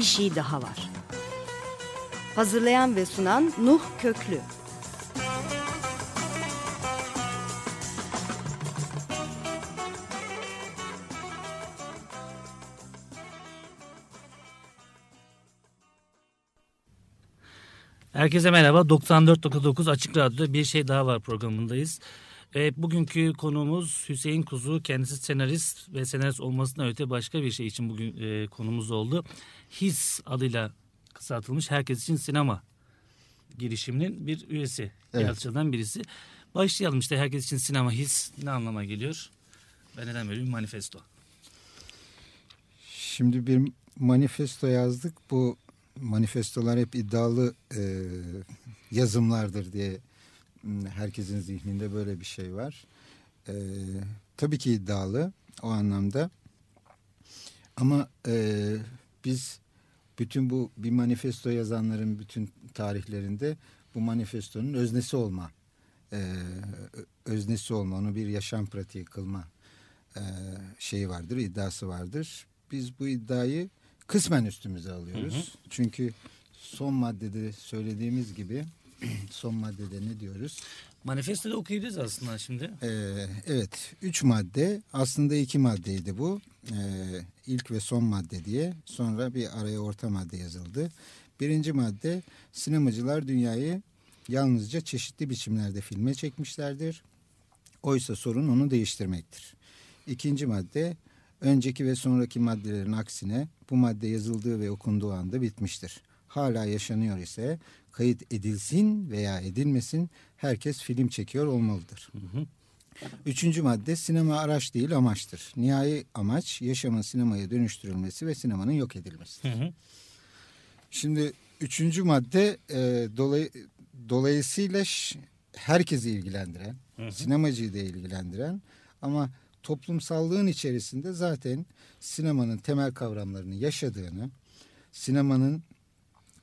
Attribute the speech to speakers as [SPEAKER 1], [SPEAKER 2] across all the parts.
[SPEAKER 1] bir şey daha var. Hazırlayan ve sunan Nuh Köklü.
[SPEAKER 2] Herkese merhaba. 94.9 Açık Radyo'da bir şey daha var programındayız. Evet, bugünkü konuğumuz Hüseyin Kuzu. Kendisi senarist ve senarist olmasına öte başka bir şey için bugün e, konumuz oldu. HIS adıyla kısaltılmış Herkes için Sinema girişiminin bir üyesi.
[SPEAKER 3] Evet.
[SPEAKER 2] Yaratıcılardan birisi. Başlayalım işte Herkes için Sinema HIS ne anlama geliyor? Ve neden böyle bir manifesto?
[SPEAKER 3] Şimdi bir manifesto yazdık. Bu manifestolar hep iddialı e, yazımlardır diye herkesin zihninde böyle bir şey var. E, tabii ki iddialı o anlamda. Ama e, biz bütün bu bir manifesto yazanların bütün tarihlerinde bu manifestonun öznesi olma, e, öznesi olma, onu bir yaşam pratiği kılma e, şeyi vardır, iddiası vardır. Biz bu iddiayı kısmen üstümüze alıyoruz.
[SPEAKER 2] Hı hı.
[SPEAKER 3] Çünkü son maddede söylediğimiz gibi son maddede ne diyoruz?
[SPEAKER 2] Manifestoda okuyabiliriz aslında şimdi.
[SPEAKER 3] Ee, evet, üç madde. Aslında iki maddeydi bu. Ee, ilk ve son madde diye. Sonra bir araya orta madde yazıldı. Birinci madde, sinemacılar dünyayı yalnızca çeşitli biçimlerde filme çekmişlerdir. Oysa sorun onu değiştirmektir. İkinci madde, önceki ve sonraki maddelerin aksine bu madde yazıldığı ve okunduğu anda bitmiştir. Hala yaşanıyor ise kayıt edilsin veya edilmesin herkes film çekiyor olmalıdır. Üçüncü madde sinema araç değil amaçtır. Nihai amaç yaşamın sinemaya dönüştürülmesi ve sinemanın yok edilmesi.
[SPEAKER 2] Hı hı.
[SPEAKER 3] Şimdi üçüncü madde e, dolay, dolayısıyla herkesi ilgilendiren, sinemacıyı da ilgilendiren ama toplumsallığın içerisinde zaten sinemanın temel kavramlarını yaşadığını, sinemanın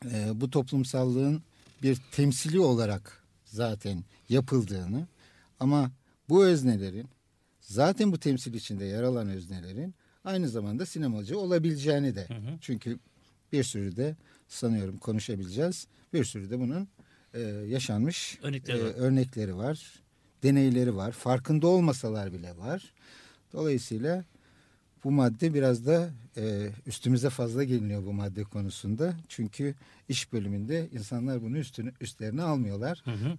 [SPEAKER 3] e, bu toplumsallığın bir temsili olarak zaten yapıldığını ama bu öznelerin zaten bu temsil içinde yer alan öznelerin aynı zamanda sinemacı olabileceğini de çünkü bir sürü de sanıyorum konuşabileceğiz. Bir sürü de bunun e, yaşanmış
[SPEAKER 2] Örnekleri
[SPEAKER 3] e,
[SPEAKER 2] var.
[SPEAKER 3] örnekleri var, deneyleri var. Farkında olmasalar bile var. Dolayısıyla bu madde biraz da e, üstümüze fazla geliniyor bu madde konusunda. Çünkü iş bölümünde insanlar bunu üstünü, üstlerine almıyorlar.
[SPEAKER 2] Hı hı.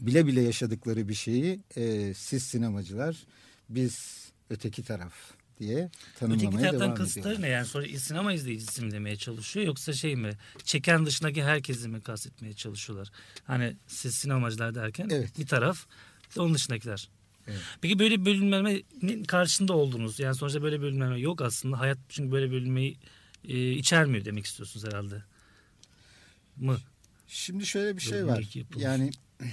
[SPEAKER 3] Bile bile yaşadıkları bir şeyi e, siz sinemacılar, biz öteki taraf diye tanımlamaya
[SPEAKER 2] Öteki taraftan kısıtları ne? Yani sonra sinema izleyicisi mi demeye çalışıyor yoksa şey mi? Çeken dışındaki herkesi mi kastetmeye çalışıyorlar? Hani siz sinemacılar derken
[SPEAKER 3] Evet.
[SPEAKER 2] bir taraf onun dışındakiler.
[SPEAKER 3] Evet.
[SPEAKER 2] Peki böyle bölünmenin karşısında oldunuz. Yani sonuçta böyle bölünme yok aslında. Hayat çünkü böyle bölünmeyi e, içermiyor demek istiyorsunuz herhalde. Mı?
[SPEAKER 3] Şimdi şöyle bir şey var. Yani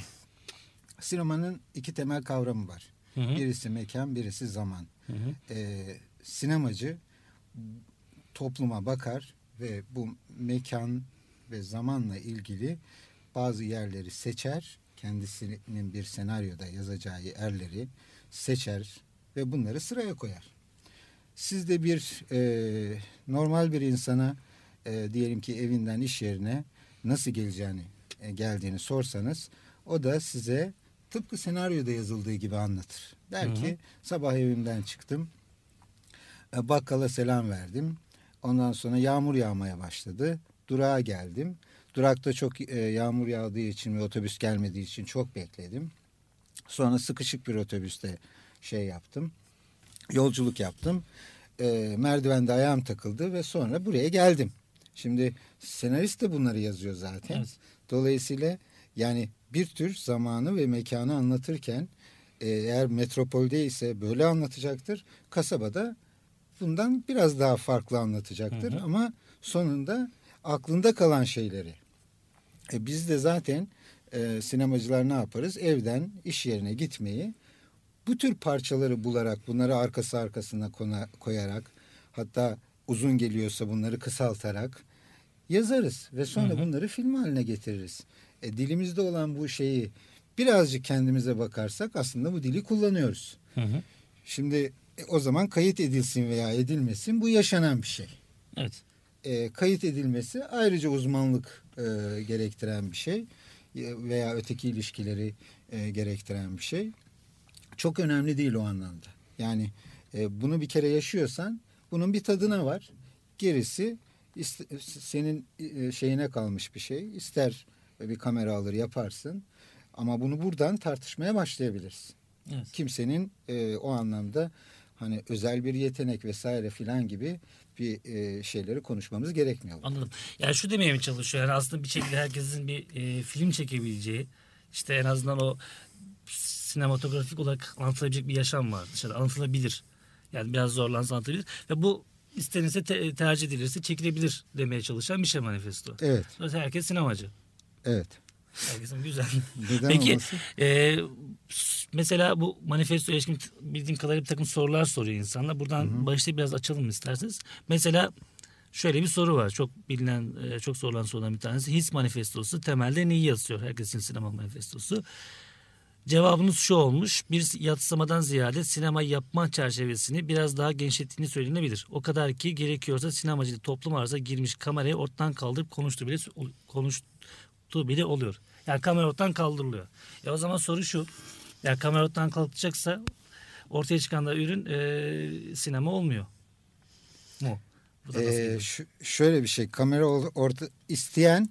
[SPEAKER 3] sinemanın iki temel kavramı var.
[SPEAKER 2] Hı hı.
[SPEAKER 3] Birisi mekan, birisi zaman.
[SPEAKER 2] Hı hı.
[SPEAKER 3] Ee, sinemacı topluma bakar ve bu mekan ve zamanla ilgili bazı yerleri seçer. Kendisinin bir senaryoda yazacağı erleri seçer ve bunları sıraya koyar. Siz de bir e, normal bir insana e, diyelim ki evinden iş yerine nasıl geleceğini e, geldiğini sorsanız o da size tıpkı senaryoda yazıldığı gibi anlatır. Der
[SPEAKER 2] Hı hı.
[SPEAKER 3] ki sabah evimden çıktım e, bakkala selam verdim. Ondan sonra yağmur yağmaya başladı. Durağa geldim. Durakta çok e, yağmur yağdığı için ve otobüs gelmediği için çok bekledim. Sonra sıkışık bir otobüste şey yaptım. Yolculuk yaptım. E, merdivende ayağım takıldı ve sonra buraya geldim. Şimdi senarist de bunları yazıyor zaten.
[SPEAKER 2] Evet.
[SPEAKER 3] Dolayısıyla yani bir tür zamanı ve mekanı anlatırken e, eğer metropolde ise böyle anlatacaktır. Kasabada bundan biraz daha farklı anlatacaktır.
[SPEAKER 2] Hı hı.
[SPEAKER 3] Ama sonunda aklında kalan şeyleri. E, biz de zaten e, sinemacılar ne yaparız? Evden iş yerine gitmeyi bu tür parçaları bularak bunları arkası arkasına kona, koyarak hatta uzun geliyorsa bunları kısaltarak yazarız ve sonra
[SPEAKER 2] Hı hı.
[SPEAKER 3] bunları film haline getiririz. E, dilimizde olan bu şeyi birazcık kendimize bakarsak aslında bu dili kullanıyoruz.
[SPEAKER 2] Hı hı.
[SPEAKER 3] Şimdi e, o zaman kayıt edilsin veya edilmesin bu yaşanan bir şey.
[SPEAKER 2] Evet.
[SPEAKER 3] e, kayıt edilmesi ayrıca uzmanlık e, gerektiren bir şey veya öteki ilişkileri e, gerektiren bir şey. Çok önemli değil o anlamda. Yani e, bunu bir kere yaşıyorsan bunun bir tadına var. Gerisi senin e, şeyine kalmış bir şey. İster bir kamera alır yaparsın ama bunu buradan tartışmaya başlayabilirsin.
[SPEAKER 2] Evet.
[SPEAKER 3] Kimsenin e, o anlamda hani özel bir yetenek vesaire filan gibi bir e, şeyleri konuşmamız gerekmiyor.
[SPEAKER 2] Anladım. Yani şu demeye mi çalışıyor? Yani aslında bir şekilde herkesin bir e, film çekebileceği, işte en azından o sinematografik olarak anlatabilecek bir yaşam var dışarıda. Anlatılabilir. Yani biraz zorlansa anlatabilir. Ve bu istenirse te- tercih edilirse çekilebilir demeye çalışan bir şey manifesto.
[SPEAKER 3] Evet,
[SPEAKER 2] Dolayısıyla herkes sinemacı.
[SPEAKER 3] evet.
[SPEAKER 2] Herkesin güzel.
[SPEAKER 3] Neden
[SPEAKER 2] Peki e, mesela bu manifesto ilişkin bildiğim kadarıyla bir takım sorular soruyor insanlar. Buradan başta biraz açalım isterseniz. Mesela şöyle bir soru var. Çok bilinen, e, çok sorulan sorulardan bir tanesi. His manifestosu temelde neyi yazıyor? Herkesin sinema manifestosu. Cevabınız şu olmuş. Bir yatsımadan ziyade sinema yapma çerçevesini biraz daha genişlettiğini söylenebilir. O kadar ki gerekiyorsa sinemacı toplum arasında girmiş kamerayı ortadan kaldırıp konuştu bile konuştuğu bile oluyor. Yani kamera ortadan kaldırılıyor. E o zaman soru şu. Yani kamera ortadan kalkacaksa ortaya çıkan da ürün e, sinema olmuyor. Mu? Bu da
[SPEAKER 3] Ee, şöyle bir şey kamera orta isteyen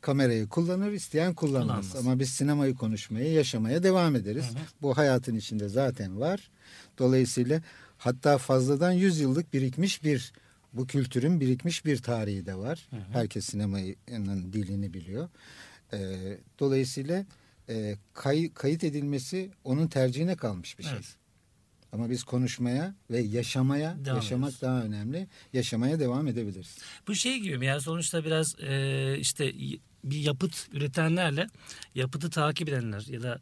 [SPEAKER 3] kamerayı kullanır isteyen kullanmaz.
[SPEAKER 2] Kullanmaz.
[SPEAKER 3] Ama biz sinemayı konuşmaya yaşamaya devam ederiz. Bu hayatın içinde zaten var. Dolayısıyla hatta fazladan 100 yıllık birikmiş bir bu kültürün birikmiş bir tarihi de var. Herkes sinemanın dilini biliyor. Ee, dolayısıyla e, kay- kayıt edilmesi onun tercihine kalmış bir şey.
[SPEAKER 2] Evet.
[SPEAKER 3] Ama biz konuşmaya ve yaşamaya,
[SPEAKER 2] Devam
[SPEAKER 3] yaşamak
[SPEAKER 2] ediyoruz.
[SPEAKER 3] daha önemli. Yaşamaya devam edebiliriz.
[SPEAKER 2] Bu şey gibi mi? Yani sonuçta biraz e, işte bir yapıt üretenlerle yapıtı takip edenler ya da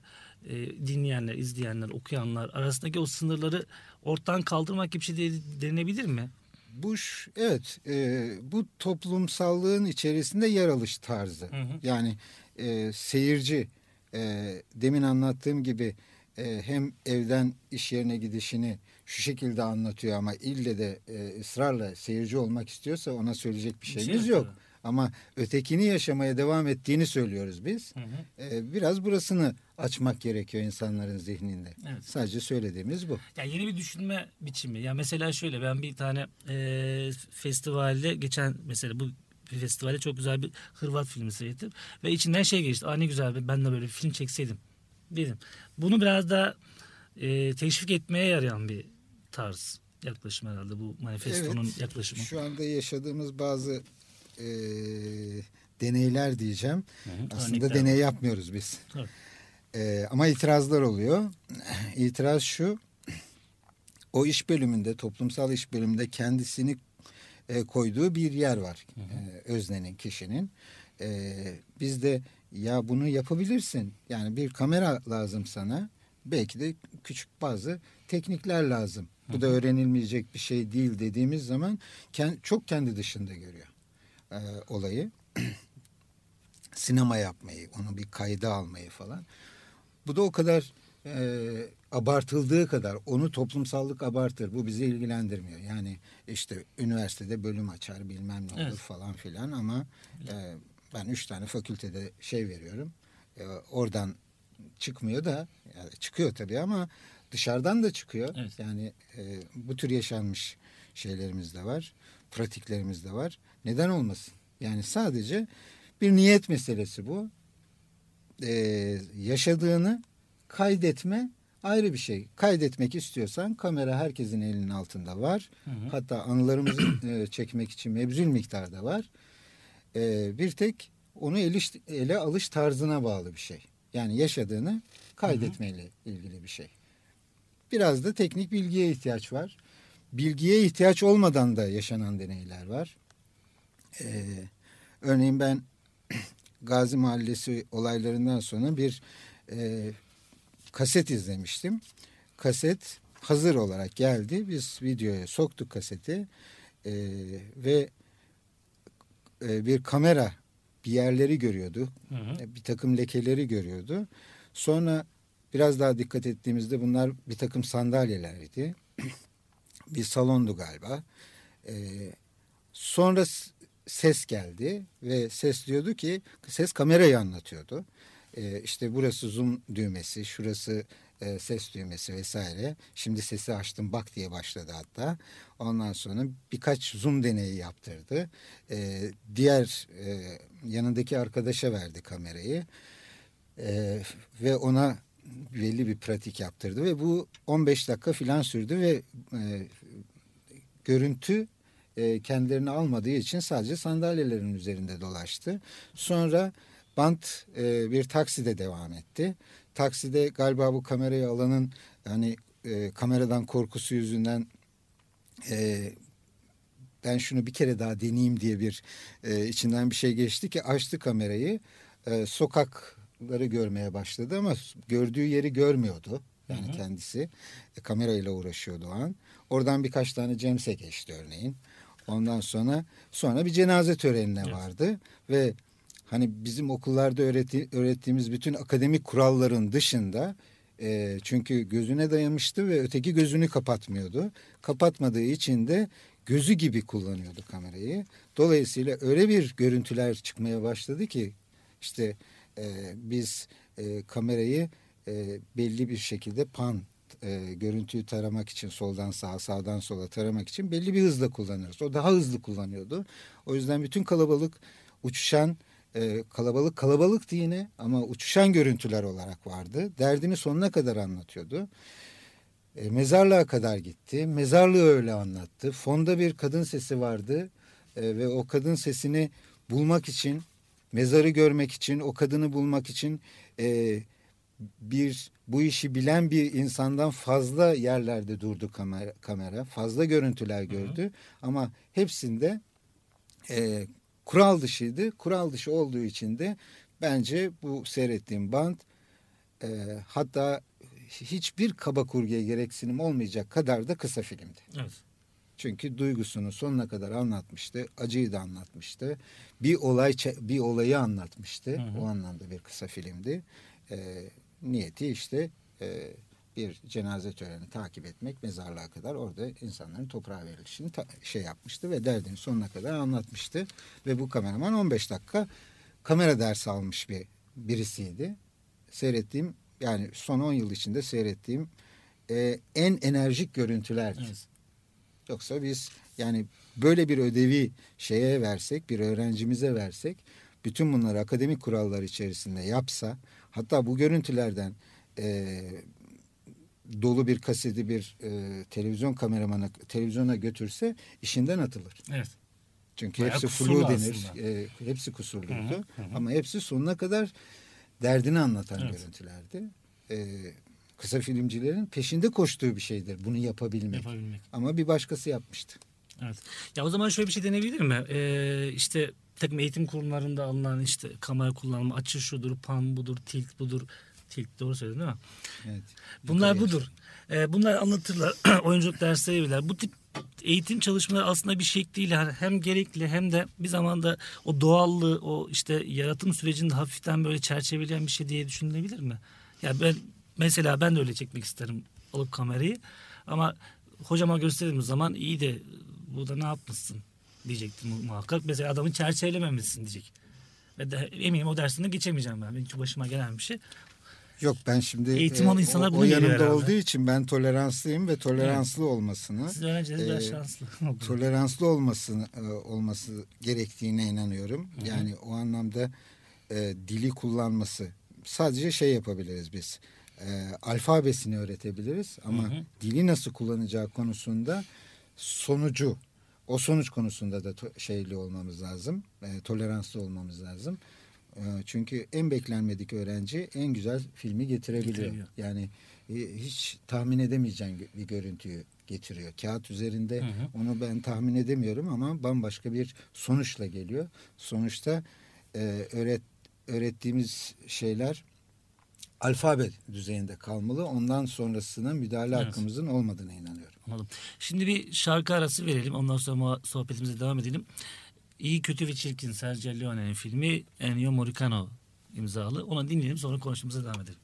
[SPEAKER 2] e, dinleyenler, izleyenler, okuyanlar arasındaki o sınırları ortadan kaldırmak gibi bir şey de- denebilir mi?
[SPEAKER 3] Bu ş- evet e, bu toplumsallığın içerisinde yer alış tarzı.
[SPEAKER 2] Hı hı.
[SPEAKER 3] Yani e, seyirci e, demin anlattığım gibi e, hem evden iş yerine gidişini şu şekilde anlatıyor ama ille de e, ısrarla seyirci olmak istiyorsa ona söyleyecek bir
[SPEAKER 2] şey
[SPEAKER 3] şeyimiz
[SPEAKER 2] yok
[SPEAKER 3] yok.
[SPEAKER 2] tabii.
[SPEAKER 3] Ama ötekini yaşamaya devam ettiğini söylüyoruz biz.
[SPEAKER 2] Hı hı.
[SPEAKER 3] E, biraz burasını açmak gerekiyor insanların zihninde.
[SPEAKER 2] Evet.
[SPEAKER 3] Sadece söylediğimiz bu.
[SPEAKER 2] Yani yeni bir düşünme biçimi. Ya mesela şöyle ben bir tane e, festivalde geçen mesela bu bir festivalde çok güzel bir Hırvat filmi seyrettim ve içinden şey geçti. Aa ne güzel be, ben de böyle bir film çekseydim dedim. Bunu biraz da e, teşvik etmeye yarayan bir tarz yaklaşım herhalde bu manifestonun
[SPEAKER 3] Evet,
[SPEAKER 2] yaklaşımı.
[SPEAKER 3] Şu anda yaşadığımız bazı e, deneyler diyeceğim.
[SPEAKER 2] hı,
[SPEAKER 3] Aslında
[SPEAKER 2] örnekler
[SPEAKER 3] deney yapmıyoruz biz.
[SPEAKER 2] Evet.
[SPEAKER 3] E, ama itirazlar oluyor. İtiraz şu. O iş bölümünde, toplumsal iş bölümünde kendisini e, koyduğu bir yer var. E, öznenin, kişinin. E, biz de ya bunu yapabilirsin. Yani bir kamera lazım sana. Belki de küçük bazı teknikler lazım. Bu da öğrenilmeyecek bir şey değil dediğimiz zaman kend- çok kendi dışında görüyor e, olayı. Sinema yapmayı, onu bir kayda almayı falan. Bu da o kadar e, abartıldığı kadar onu toplumsallık abartır. Bu bizi ilgilendirmiyor. Yani işte üniversitede bölüm açar bilmem ne olur
[SPEAKER 2] Evet.
[SPEAKER 3] falan filan ama e, ben üç tane fakültede şey veriyorum. E, oradan çıkmıyor da yani çıkıyor tabii ama dışarıdan da çıkıyor.
[SPEAKER 2] Evet.
[SPEAKER 3] Yani e, bu tür yaşanmış şeylerimiz de var. Pratiklerimiz de var. Neden olmasın? Yani sadece bir niyet meselesi bu. E, yaşadığını kaydetme ayrı bir şey. Kaydetmek istiyorsan kamera herkesin elinin altında var.
[SPEAKER 2] Hı hı.
[SPEAKER 3] Hatta anılarımızı e, çekmek için mebzul miktarda var. E, bir tek onu eliş, ele alış tarzına bağlı bir şey. Yani yaşadığını kaydetmeyle ilgili bir şey. Biraz da teknik bilgiye ihtiyaç var. Bilgiye ihtiyaç olmadan da yaşanan deneyler var. E, örneğin ben Gazi Mahallesi olaylarından sonra bir e, kaset izlemiştim. Kaset hazır olarak geldi. Biz videoya soktuk kaseti E, ve e, bir kamera bir yerleri görüyordu.
[SPEAKER 2] Hı hı.
[SPEAKER 3] E, Bir takım lekeleri görüyordu. Sonra biraz daha dikkat ettiğimizde bunlar bir takım sandalyelerdi. bir salondu galiba. E, sonra ses geldi ve ses diyordu ki ses kamerayı anlatıyordu. E, işte burası zoom düğmesi, şurası e, ses düğmesi vesaire. Şimdi sesi açtım bak diye başladı hatta. Ondan sonra birkaç zoom deneyi yaptırdı. E, diğer e, yanındaki arkadaşa verdi kamerayı. E, ve ona belli bir pratik yaptırdı ve bu 15 dakika filan sürdü ve e, görüntü e, kendilerini almadığı için sadece sandalyelerin üzerinde dolaştı. Sonra bant e, bir takside devam etti. Takside galiba bu kamerayı alanın yani e, kameradan korkusu yüzünden e, ben şunu bir kere daha deneyeyim diye bir e, içinden bir şey geçti ki açtı kamerayı e, sokakları görmeye başladı ama gördüğü yeri görmüyordu. Yani hı hı. kendisi e, kamerayla uğraşıyordu o an. Oradan birkaç tane cemse geçti örneğin. Ondan sonra sonra bir cenaze törenine evet. vardı ve hani bizim okullarda öğretti, öğrettiğimiz bütün akademik kuralların dışında e, çünkü gözüne dayamıştı ve öteki gözünü kapatmıyordu. Kapatmadığı için de gözü gibi kullanıyordu kamerayı. Dolayısıyla öyle bir görüntüler çıkmaya başladı ki işte e, biz e, kamerayı e, belli bir şekilde pan e, görüntüyü taramak için soldan sağa sağdan sola taramak için belli bir hızla kullanırız. O daha hızlı kullanıyordu. O yüzden bütün kalabalık uçuşan e, kalabalık kalabalıktı yine ama uçuşan görüntüler olarak vardı. Derdini sonuna kadar anlatıyordu. E, mezarlığa kadar gitti. Mezarlığı öyle anlattı. Fonda bir kadın sesi vardı e, ve o kadın sesini bulmak için, mezarı görmek için, o kadını bulmak için e, bir bu işi bilen bir insandan fazla yerlerde durdu kamera, kamera fazla görüntüler gördü hı hı. ama hepsinde e, kural dışıydı. Kural dışı olduğu için de bence bu seyrettiğim band e, hatta hiçbir kaba kurguya gereksinim olmayacak kadar da kısa filmdi. Evet. Çünkü duygusunu sonuna kadar anlatmıştı, acıyı da anlatmıştı. Bir olay bir olayı anlatmıştı. Hı hı. O anlamda bir kısa filmdi. E, niyeti işte e, bir cenaze töreni takip etmek mezarlığa kadar orada insanların toprağa verilişini şey yapmıştı ve derdini sonuna kadar anlatmıştı. Ve bu kameraman 15 dakika kamera dersi almış bir birisiydi. Seyrettiğim yani son 10 yıl içinde seyrettiğim e, en enerjik görüntülerdi. Evet. Yoksa biz yani böyle bir ödevi şeye versek, bir öğrencimize versek, bütün bunları akademik kurallar içerisinde yapsa, hatta bu görüntülerden e, dolu bir kaseti bir e, televizyon kameramanı televizyona götürse işinden atılır. Evet. Çünkü Bayağı hepsi flu denir. E, hepsi kusurluydu. Hı hı, hı. Ama hepsi sonuna kadar derdini anlatan evet. görüntülerdi. E, kısa filmcilerin peşinde koştuğu bir şeydir bunu yapabilmek. yapabilmek. Ama bir başkası yapmıştı.
[SPEAKER 2] Evet. Ya o zaman şöyle bir şey denebilir mi? Ee, işte takım eğitim kurumlarında alınan işte kamera kullanımı, açı şudur, pan budur, tilt budur Tilt doğru söyledin değil mi? Evet. Bunlar budur. Ee, bunlar anlatırlar. oyunculuk dersleri bilir. Bu tip eğitim çalışmaları aslında bir şekliyle hem gerekli hem de bir zamanda o doğallığı, o işte yaratım sürecinde hafiften böyle çerçeveleyen bir şey diye düşünülebilir mi? Ya yani ben mesela ben de öyle çekmek isterim alıp kamerayı. Ama hocama gösterdiğim zaman iyi de burada ne yapmışsın diyecektim muhakkak. Mesela adamı çerçevelememişsin diyecek. Ve de eminim o dersinde geçemeyeceğim ben. Benim başıma gelen bir şey.
[SPEAKER 3] Yok ben şimdi
[SPEAKER 2] eğitim alan insanlar
[SPEAKER 3] o, o yanımda olduğu için ben toleranslıyım ve toleranslı evet. olmasını
[SPEAKER 2] Siz öğrenciniz e, şanslı.
[SPEAKER 3] toleranslı olmasını e, olması gerektiğine inanıyorum. Hı-hı. Yani o anlamda e, dili kullanması sadece şey yapabiliriz biz. E, alfabesini öğretebiliriz ama Hı-hı. dili nasıl kullanacağı konusunda sonucu o sonuç konusunda da şeyli olmamız lazım. E, toleranslı olmamız lazım. Ee, çünkü en beklenmedik öğrenci en güzel filmi getirebiliyor. Getiriyor. Yani e, hiç tahmin edemeyeceğin bir görüntüyü getiriyor. Kağıt üzerinde hı hı. onu ben tahmin edemiyorum ama bambaşka bir sonuçla geliyor. Sonuçta e, öğret öğrettiğimiz şeyler alfabe düzeyinde kalmalı. Ondan sonrasına müdahale evet. hakkımızın olmadığına inanıyorum.
[SPEAKER 2] Anladım. Şimdi bir şarkı arası verelim. Ondan sonra sohbetimize devam edelim. İyi Kötü ve Çirkin Sergio Leone'nin filmi Ennio Morricone imzalı. Onu dinleyelim sonra konuşmamıza devam edelim.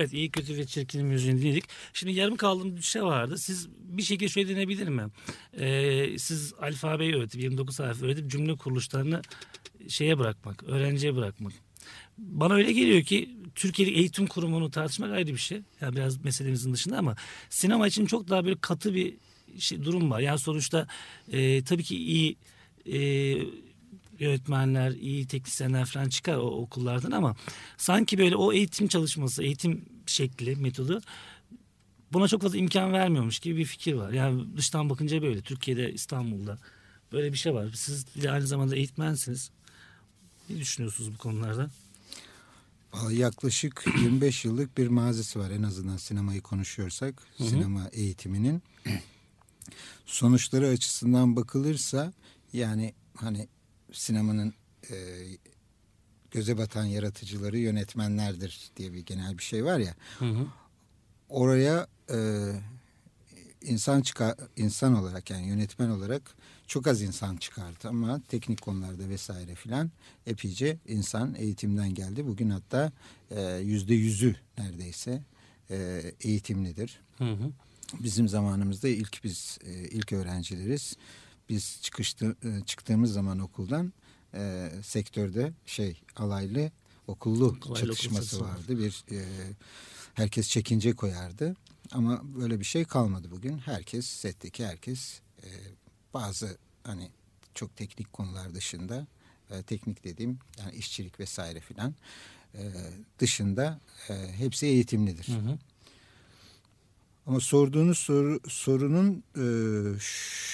[SPEAKER 2] Evet iyi kötü ve çirkin müziğini dinledik. Şimdi yarım kaldığım bir şey vardı. Siz bir şekilde şöyle denebilir mi? Ee, siz alfabeyi öğretip 29 harf öğretip cümle kuruluşlarını şeye bırakmak, öğrenciye bırakmak. Bana öyle geliyor ki Türkiye'de eğitim kurumunu tartışmak ayrı bir şey. Yani biraz meselemizin dışında ama sinema için çok daha böyle katı bir şey, durum var. Yani sonuçta e, tabii ki iyi e, yönetmenler, iyi teknisyenler falan çıkar o okullardan ama sanki böyle o eğitim çalışması, eğitim şekli, metodu buna çok fazla imkan vermiyormuş gibi bir fikir var. Yani dıştan bakınca böyle. Türkiye'de, İstanbul'da böyle bir şey var. Siz de aynı zamanda eğitmensiniz. Ne düşünüyorsunuz bu konularda?
[SPEAKER 3] Yaklaşık 25 yıllık bir mazisi var en azından sinemayı konuşuyorsak.
[SPEAKER 2] Hı hı.
[SPEAKER 3] Sinema eğitiminin. Sonuçları açısından bakılırsa yani hani sinemanın e, göze batan yaratıcıları yönetmenlerdir diye bir genel bir şey var ya.
[SPEAKER 2] Hı hı.
[SPEAKER 3] Oraya e, insan çıkar insan olarak yani yönetmen olarak çok az insan çıkardı ama teknik konularda vesaire filan epeyce insan eğitimden geldi. Bugün hatta e, yüzde yüzü neredeyse e, eğitimlidir.
[SPEAKER 2] Hı hı.
[SPEAKER 3] Bizim zamanımızda ilk biz e, ilk öğrencileriz. Biz çıkıştı, e, çıktığımız zaman okuldan e, sektörde şey alaylı okullu
[SPEAKER 2] okul
[SPEAKER 3] çatışması
[SPEAKER 2] var.
[SPEAKER 3] vardı. Bir e, herkes çekince koyardı. Ama böyle bir şey kalmadı bugün. Herkes setteki herkes e, bazı hani çok teknik konular dışında e, teknik dediğim yani işçilik vesaire filan e, dışında e, hepsi eğitimlidir.
[SPEAKER 2] Hı hı.
[SPEAKER 3] Ama sorduğunuz soru, sorunun e,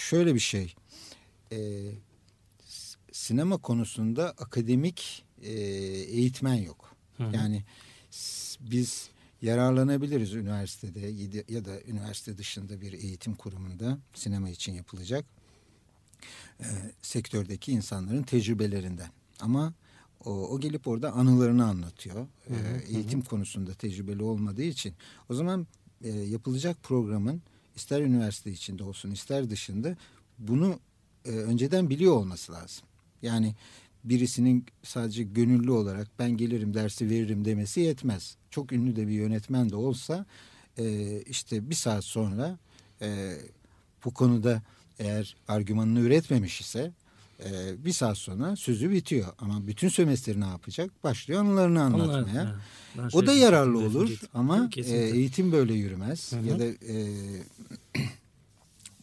[SPEAKER 3] şöyle bir şey. E, sinema konusunda akademik e, eğitmen yok.
[SPEAKER 2] Hı hı.
[SPEAKER 3] Yani biz yararlanabiliriz üniversitede ya da- üniversite dışında bir eğitim kurumunda sinema için yapılacak e, sektördeki insanların tecrübelerinden. Ama o, o gelip orada anılarını anlatıyor.
[SPEAKER 2] Hı hı,
[SPEAKER 3] E,
[SPEAKER 2] hı.
[SPEAKER 3] eğitim konusunda tecrübeli olmadığı için. O zaman e, yapılacak programın ister üniversite içinde olsun ister dışında bunu e, önceden biliyor olması lazım. Yani birisinin sadece gönüllü olarak ben gelirim dersi veririm demesi yetmez. Çok ünlü de bir yönetmen de olsa e, işte bir saat sonra e, bu konuda eğer argümanını üretmemiş ise e, bir saat sonra sözü bitiyor. Ama bütün sömestri ne yapacak? Başlıyor anılarını anlatmaya.
[SPEAKER 2] Ben
[SPEAKER 3] O da yararlı olur ama e, eğitim böyle yürümez.
[SPEAKER 2] Hı hı.
[SPEAKER 3] Ya da e,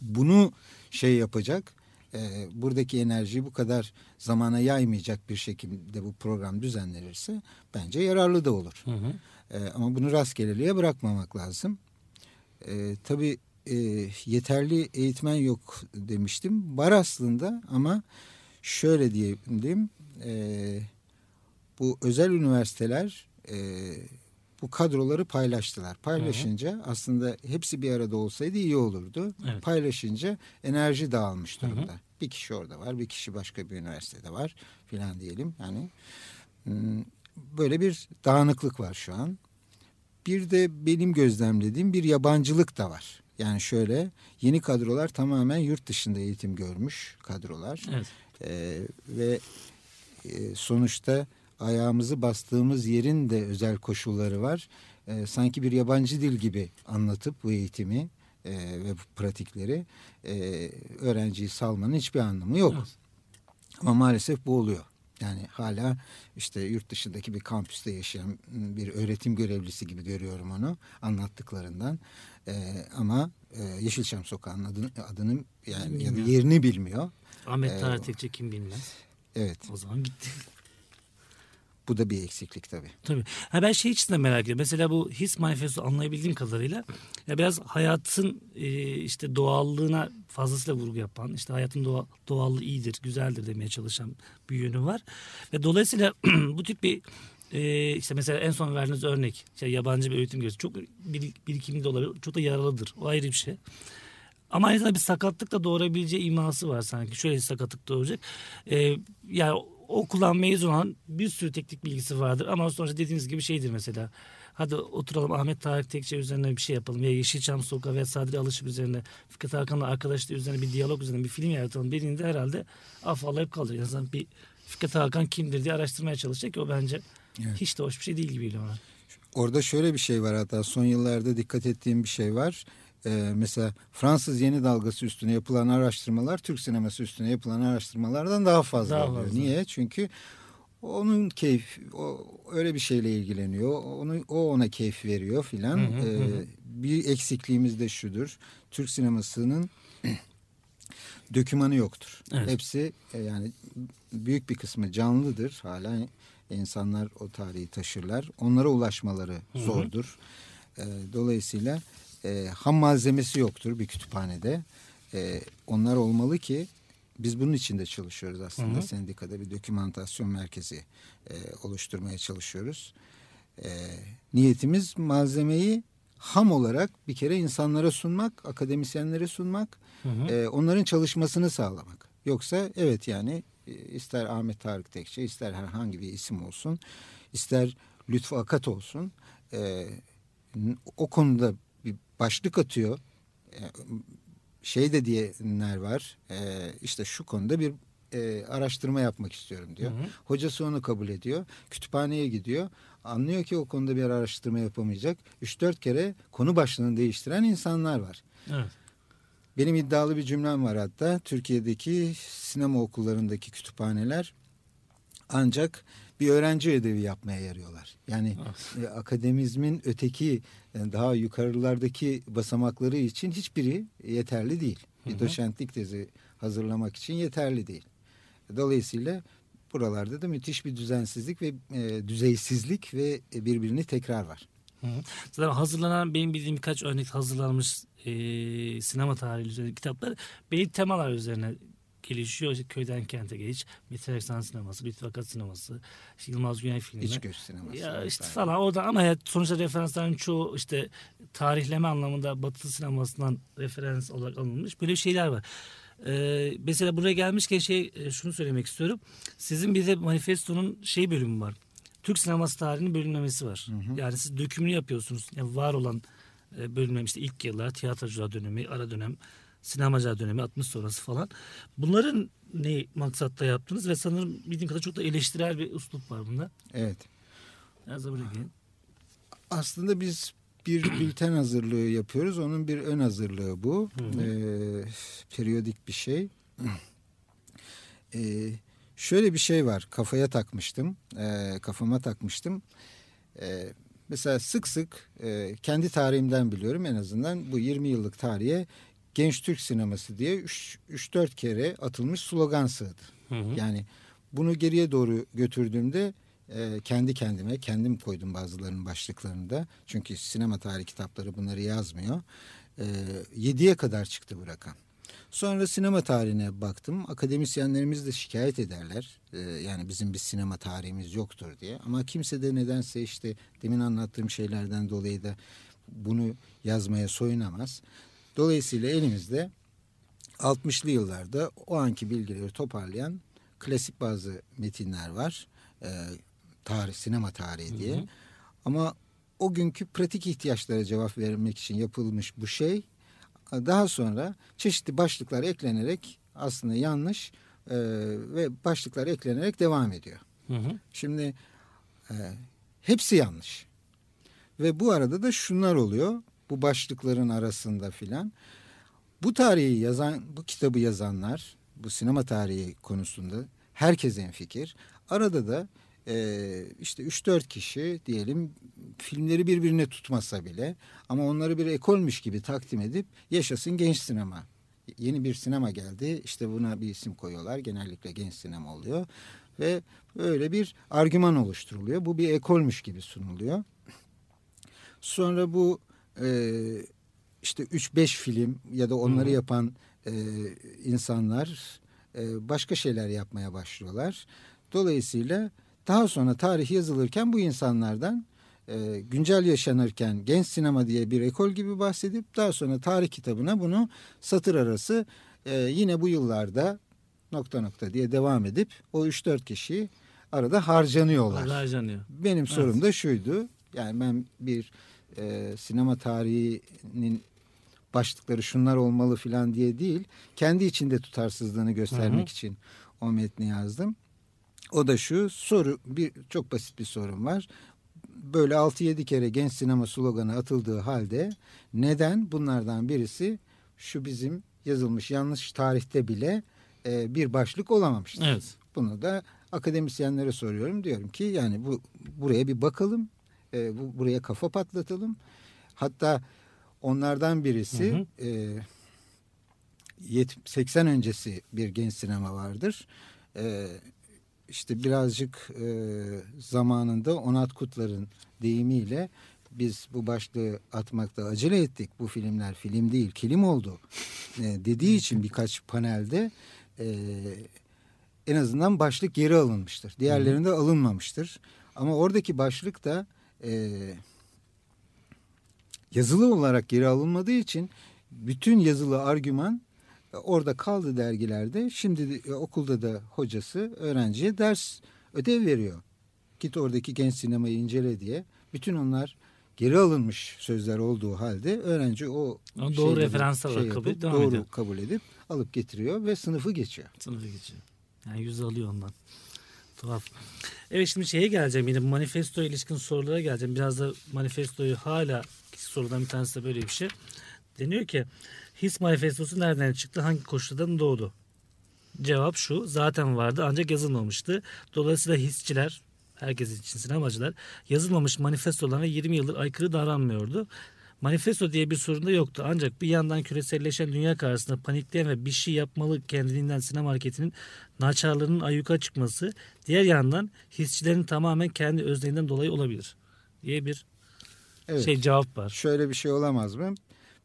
[SPEAKER 3] bunu şey yapacak, e, buradaki enerjiyi bu kadar zamana yaymayacak bir şekilde bu program düzenlenirse bence yararlı da olur.
[SPEAKER 2] Hı hı.
[SPEAKER 3] E, ama bunu rastgeleliğe bırakmamak lazım. E, tabii e, yeterli eğitmen yok demiştim. Var aslında ama şöyle diyeyim. E, bu özel üniversiteler e, bu kadroları paylaştılar. Paylaşınca aslında hepsi bir arada olsaydı iyi olurdu.
[SPEAKER 2] Evet.
[SPEAKER 3] Paylaşınca enerji dağılmış
[SPEAKER 2] Hı hı.
[SPEAKER 3] durumda. Bir kişi orada var, bir kişi başka bir üniversitede var filan diyelim. Yani böyle bir dağınıklık var şu an. Bir de benim gözlemlediğim bir yabancılık da var. Yani şöyle yeni kadrolar tamamen yurt dışında eğitim görmüş kadrolar.
[SPEAKER 2] Evet.
[SPEAKER 3] Ee, ve sonuçta ayağımızı bastığımız yerin de özel koşulları var. Ee, sanki bir yabancı dil gibi anlatıp bu eğitimi e, ve bu pratikleri e, öğrenciyi salmanın hiçbir anlamı yok.
[SPEAKER 2] Evet.
[SPEAKER 3] Ama maalesef bu oluyor. Yani hala işte yurt dışındaki bir kampüste yaşayan bir öğretim görevlisi gibi görüyorum onu anlattıklarından. Ee, ama e, Yeşilçam Sokağı'nın adını, adını yani ya da yerini bilmiyor.
[SPEAKER 2] Ahmet
[SPEAKER 3] Ee,
[SPEAKER 2] Tarık Tekçe kim bilmez.
[SPEAKER 3] Evet
[SPEAKER 2] O zaman gitti.
[SPEAKER 3] Bu da bir eksiklik tabii.
[SPEAKER 2] Tabii. Ha ben şey için de merak ediyorum. Mesela bu his manifesto anlayabildiğim kadarıyla ya biraz hayatın e, işte doğallığına fazlasıyla vurgu yapan, işte hayatın doğa, doğallığı iyidir, güzeldir demeye çalışan bir yönü var. Ve dolayısıyla bu tip bir e, işte mesela en son verdiğiniz örnek işte yabancı bir öğretim görevlisi çok bir, birikimli de olabilir, çok da yaralıdır. O ayrı bir şey. Ama aynı zamanda bir sakatlık da doğurabileceği iması var sanki. Şöyle bir sakatlık doğuracak. Ee, yani okuldan mezun olan bir sürü teknik bilgisi vardır. Ama sonuçta dediğiniz gibi şeydir mesela. Hadi oturalım Ahmet Tarık Tekçe üzerine bir şey yapalım. Ya Yeşilçam Sokağı ve Sadri Alışık üzerine Fikret Hakan'la arkadaşlığı üzerine bir diyalog üzerine bir film yaratalım. Dediğinde herhalde afallayıp kalacak. En azından bir Fikret Hakan kimdir diye araştırmaya çalışacak o bence
[SPEAKER 3] Evet.
[SPEAKER 2] hiç de hoş bir şey değil gibi geliyor.
[SPEAKER 3] Orada şöyle bir şey var hatta son yıllarda dikkat ettiğim bir şey var. Ee, mesela Fransız yeni dalgası üstüne yapılan araştırmalar Türk sineması üstüne yapılan araştırmalardan daha fazla
[SPEAKER 2] Daha
[SPEAKER 3] oluyor.
[SPEAKER 2] fazla.
[SPEAKER 3] Niye? Çünkü onun keyif o öyle bir şeyle ilgileniyor. Onu o ona keyif veriyor filan.
[SPEAKER 2] Hı hı,
[SPEAKER 3] Ee,
[SPEAKER 2] hı.
[SPEAKER 3] bir eksikliğimiz de şudur. Türk sinemasının dökümanı yoktur.
[SPEAKER 2] Evet.
[SPEAKER 3] Hepsi e, yani büyük bir kısmı canlıdır. Hala insanlar o tarihi taşırlar. Onlara ulaşmaları
[SPEAKER 2] hı.
[SPEAKER 3] zordur. E, dolayısıyla e, ham malzemesi yoktur bir kütüphanede. E, onlar olmalı ki biz bunun için de çalışıyoruz aslında.
[SPEAKER 2] Hı hı.
[SPEAKER 3] Sendikada bir dokümantasyon merkezi e, oluşturmaya çalışıyoruz. E, niyetimiz malzemeyi ham olarak bir kere insanlara sunmak, akademisyenlere sunmak,
[SPEAKER 2] Hı hı.
[SPEAKER 3] e, onların çalışmasını sağlamak. Yoksa evet yani e, ister Ahmet Tarık Tekçe, ister herhangi bir isim olsun, ister Lütfü Akat olsun, e, o konuda başlık atıyor. E, şey de diyenler var, e, işte şu konuda bir e, araştırma yapmak istiyorum diyor.
[SPEAKER 2] Hı hı.
[SPEAKER 3] Hocası onu kabul ediyor. Kütüphaneye gidiyor. Anlıyor ki o konuda bir araştırma yapamayacak. 3-4 kere konu başlığını değiştiren insanlar var.
[SPEAKER 2] Evet.
[SPEAKER 3] Benim iddialı bir cümlem var hatta. Türkiye'deki sinema okullarındaki kütüphaneler ancak bir öğrenci ödevi yapmaya yarıyorlar. Yani e, akademizmin öteki e, daha yukarılardaki basamakları için hiçbiri yeterli değil. Bir
[SPEAKER 2] Hı hı.
[SPEAKER 3] doçentlik tezi hazırlamak için yeterli değil. Dolayısıyla buralarda da müthiş bir düzensizlik ve e, düzeysizlik ve e, birbirini tekrar var.
[SPEAKER 2] Hı hı. Zaten hazırlanan benim bildiğim birkaç örnek hazırlanmış e, sinema tarihi üzerine kitaplar belli temalar üzerine gelişiyor. İşte köyden kente geç, Metin Eksan sineması, Lütfü Akat sineması, işte Yılmaz Güney filmi.
[SPEAKER 3] İç göz sineması.
[SPEAKER 2] Ya işte
[SPEAKER 3] vesaire.
[SPEAKER 2] falan orada ama ya sonuçta referansların çoğu işte tarihleme anlamında Batı sinemasından referans olarak alınmış böyle şeyler var. Ee, mesela buraya gelmişken şey e, şunu söylemek istiyorum. Sizin bir de manifestonun şey bölümü var. Türk sineması tarihinin bölümlemesi var. Yani siz dökümünü yapıyorsunuz. Yani var olan e, bölümlem işte ilk yıllar, tiyatrocular dönemi, ara dönem, sinemacılar dönemi, 60 sonrası falan. Bunların ne maksatta yaptınız ve sanırım bildiğim kadar çok da eleştirel bir üslup var bunda.
[SPEAKER 3] Evet.
[SPEAKER 2] Biraz da gelin.
[SPEAKER 3] Aslında biz bir bülten hazırlığı yapıyoruz. Onun bir ön hazırlığı bu.
[SPEAKER 2] Hı hı.
[SPEAKER 3] Ee, periyodik bir şey. Ee, şöyle bir şey var. Kafaya takmıştım. Ee, kafama takmıştım. Ee, mesela sık sık e, kendi tarihimden biliyorum en azından bu 20 yıllık tarihe Genç Türk Sineması diye 3-4 kere atılmış slogan sığdı.
[SPEAKER 2] Hı hı.
[SPEAKER 3] Yani bunu geriye doğru götürdüğümde e, kendi kendime kendim koydum bazılarının başlıklarını da. Çünkü sinema tarihi kitapları bunları yazmıyor. E, 7'ye kadar çıktı bu rakam. Sonra sinema tarihine baktım. Akademisyenlerimiz de şikayet ederler. E, yani bizim bir sinema tarihimiz yoktur diye. Ama kimse de nedense işte demin anlattığım şeylerden dolayı da bunu yazmaya soyunamaz. Dolayısıyla elimizde 60'lı yıllarda o anki bilgileri toparlayan klasik bazı metinler var. Ee, tarih, sinema tarihi diye.
[SPEAKER 2] Hı hı.
[SPEAKER 3] Ama o günkü pratik ihtiyaçlara cevap vermek için yapılmış bu şey daha sonra çeşitli başlıklar eklenerek aslında yanlış e, ve başlıklar eklenerek devam ediyor.
[SPEAKER 2] Hı hı.
[SPEAKER 3] Şimdi e, hepsi yanlış. Ve bu arada da şunlar oluyor. Bu başlıkların arasında filan. Bu tarihi yazan, bu kitabı yazanlar, bu sinema tarihi konusunda herkes en fikir. Arada da e, işte 3-4 kişi diyelim filmleri birbirine tutmasa bile ama onları bir ekolmüş gibi takdim edip yaşasın genç sinema. Yeni bir sinema geldi işte buna bir isim koyuyorlar genellikle genç sinema oluyor ve böyle bir argüman oluşturuluyor. Bu bir ekolmüş gibi sunuluyor. Sonra bu e, işte 3-5 film ya da onları
[SPEAKER 2] hı.
[SPEAKER 3] yapan e, insanlar e, başka şeyler yapmaya başlıyorlar. Dolayısıyla daha sonra tarih yazılırken bu insanlardan e, güncel yaşanırken genç sinema diye bir ekol gibi bahsedip daha sonra tarih kitabına bunu satır arası e, yine bu yıllarda nokta nokta diye devam edip o 3-4 kişi arada harcanıyorlar.
[SPEAKER 2] Allah canıyor.
[SPEAKER 3] Benim sorum da şuydu. Yani ben bir e, sinema tarihinin başlıkları şunlar olmalı falan diye değil. Kendi içinde tutarsızlığını göstermek
[SPEAKER 2] Hı hı.
[SPEAKER 3] için o metni yazdım. O da şu soru bir çok basit bir sorum var. böyle 6-7 kere genç sinema sloganı atıldığı halde neden bunlardan birisi şu bizim yazılmış yanlış tarihte bile e, bir başlık olamamıştır.
[SPEAKER 2] Evet.
[SPEAKER 3] Bunu da akademisyenlere soruyorum. Diyorum ki yani bu buraya bir bakalım. E, bu, buraya kafa patlatalım. Hatta onlardan birisi
[SPEAKER 2] Hı hı.
[SPEAKER 3] e, yet- 80 öncesi bir genç sinema vardır. E, işte birazcık e, zamanında Onat Kutlar'ın deyimiyle biz bu başlığı atmakta acele ettik. Bu filmler film değil kilim oldu e, dediği için birkaç panelde e, en azından başlık geri alınmıştır. Diğerlerinde alınmamıştır. Ama oradaki başlık da e, yazılı olarak geri alınmadığı için bütün yazılı argüman e, orada kaldı dergilerde. Şimdi de, e, okulda da hocası öğrenciye ders ödev veriyor. Git oradaki genç sinemayı incele diye. Bütün onlar geri alınmış sözler olduğu halde öğrenci o
[SPEAKER 2] doğru
[SPEAKER 3] şeyleri
[SPEAKER 2] referans olarak kabul
[SPEAKER 3] yapıp,
[SPEAKER 2] devam
[SPEAKER 3] doğru
[SPEAKER 2] ediyor.
[SPEAKER 3] kabul edip alıp getiriyor ve sınıfı geçiyor.
[SPEAKER 2] Sınıfı geçiyor. Yani yüz alıyor ondan. Tuhaf. Evet şimdi şeye geleceğim yine manifestoya ilişkin sorulara geleceğim. Biraz da manifestoyu hala sorudan bir tanesi de böyle bir şey. Deniyor ki his manifestosu nereden çıktı? Hangi koşuldan doğdu? Cevap şu zaten vardı ancak yazılmamıştı. Dolayısıyla hisçiler herkes için sinemacılar yazılmamış manifestolarına 20 yıldır aykırı davranmıyordu. Manifesto diye bir sorun da yoktu. Ancak bir yandan küreselleşen dünya karşısında panikleyen ve bir şey yapmalı kendiliğinden sinema hareketinin naçarlarının ayyuka çıkması diğer yandan hisçilerin tamamen kendi özneğinden dolayı olabilir diye bir
[SPEAKER 3] Evet.
[SPEAKER 2] şey cevap var.
[SPEAKER 3] Şöyle bir şey olamaz mı?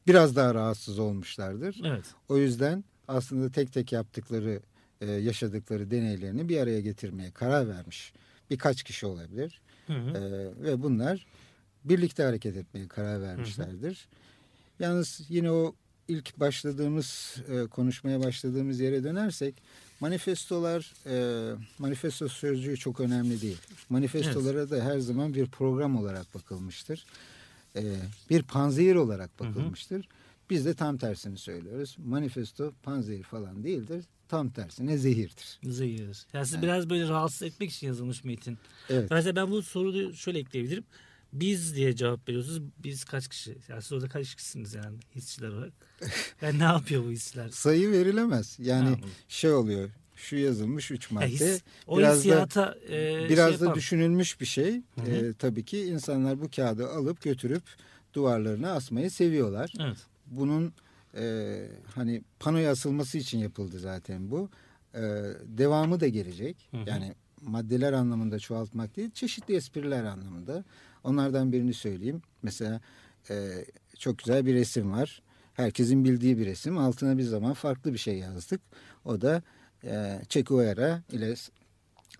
[SPEAKER 3] Biraz daha rahatsız olmuşlardır.
[SPEAKER 2] Evet.
[SPEAKER 3] O yüzden aslında tek tek yaptıkları, e, yaşadıkları deneylerini bir araya getirmeye karar vermiş. Birkaç kişi olabilir.
[SPEAKER 2] Hı hı.
[SPEAKER 3] E, ve bunlar birlikte hareket etmeye karar vermişlerdir. Yalnız yine o ilk başladığımız, e, konuşmaya başladığımız yere dönersek manifestolar, e, manifesto sözcüğü çok önemli değil. Manifestolara da her zaman bir program olarak bakılmıştır. E, bir panzehir olarak bakılmıştır. Biz de tam tersini söylüyoruz. Manifesto panzehir falan değildir. Tam tersine zehirdir.
[SPEAKER 2] Zehir. Yani siz biraz böyle rahatsız etmek için yazılmış metin.
[SPEAKER 3] Evet.
[SPEAKER 2] Mesela ben bu soruyu şöyle ekleyebilirim. Biz diye cevap veriyorsunuz. Biz kaç kişi? Yani siz orada kaç kişisiniz yani hisçiler olarak? Yani ne yapıyor bu hisler?
[SPEAKER 3] Sayı verilemez. Yani şey oluyor. Şu yazılmış üç
[SPEAKER 2] Ya
[SPEAKER 3] madde.
[SPEAKER 2] his, o
[SPEAKER 3] biraz da
[SPEAKER 2] hissiyata e,
[SPEAKER 3] biraz
[SPEAKER 2] şey
[SPEAKER 3] da düşünülmüş bir şey.
[SPEAKER 2] Hı hı.
[SPEAKER 3] Ee, tabii ki insanlar bu kağıdı alıp götürüp duvarlarına asmayı seviyorlar.
[SPEAKER 2] Evet.
[SPEAKER 3] Bunun e, hani panoya asılması için yapıldı zaten bu. E, devamı da gelecek.
[SPEAKER 2] Hı hı.
[SPEAKER 3] Yani maddeler anlamında çoğaltmak değil, çeşitli espriler anlamında. Onlardan birini söyleyeyim. Mesela e, çok güzel bir resim var. Herkesin bildiği bir resim. Altına bir zaman farklı bir şey yazdık. O da e, Che Guevara ile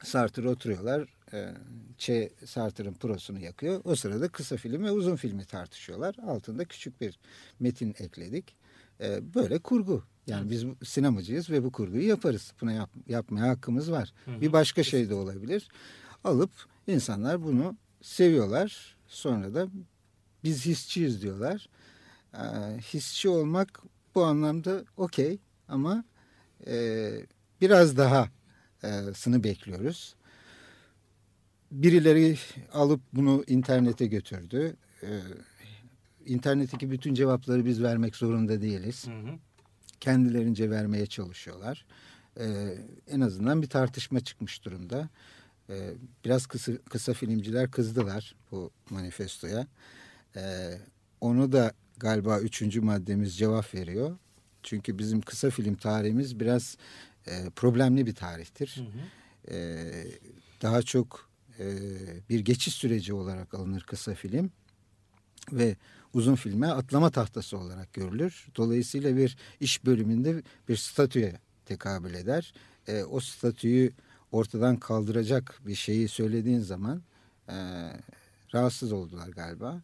[SPEAKER 3] Sartre oturuyorlar. E, Che Sartre'ın prosunu yakıyor. O sırada kısa film ve uzun filmi tartışıyorlar. Altında küçük bir metin ekledik. E, böyle kurgu. Yani biz sinemacıyız ve bu kurguyu yaparız. Buna yap- yapmaya hakkımız var.
[SPEAKER 2] Hı.
[SPEAKER 3] Bir başka şey de olabilir. Alıp insanlar bunu seviyorlar. Sonra da biz hisçiyiz diyorlar. E, hisçi olmak bu anlamda okey ama e, biraz daha e, sını bekliyoruz. Birileri alıp bunu internete götürdü. E, internetteki bütün cevapları biz vermek zorunda değiliz.
[SPEAKER 2] Hı hı.
[SPEAKER 3] Kendilerince vermeye çalışıyorlar. E, en azından bir tartışma çıkmış durumda. E, biraz kısa, kısa filmciler kızdılar bu manifestoya. E, onu da galiba üçüncü maddemiz cevap veriyor. Çünkü bizim kısa film tarihimiz biraz e, problemli bir tarihtir.
[SPEAKER 2] Hı hı.
[SPEAKER 3] E, daha çok e, bir geçiş süreci olarak alınır kısa film ve uzun filme atlama tahtası olarak görülür. Dolayısıyla bir iş bölümünde bir statüye tekabül eder. E, o statüyü ortadan kaldıracak bir şeyi söylediğin zaman e, rahatsız oldular galiba.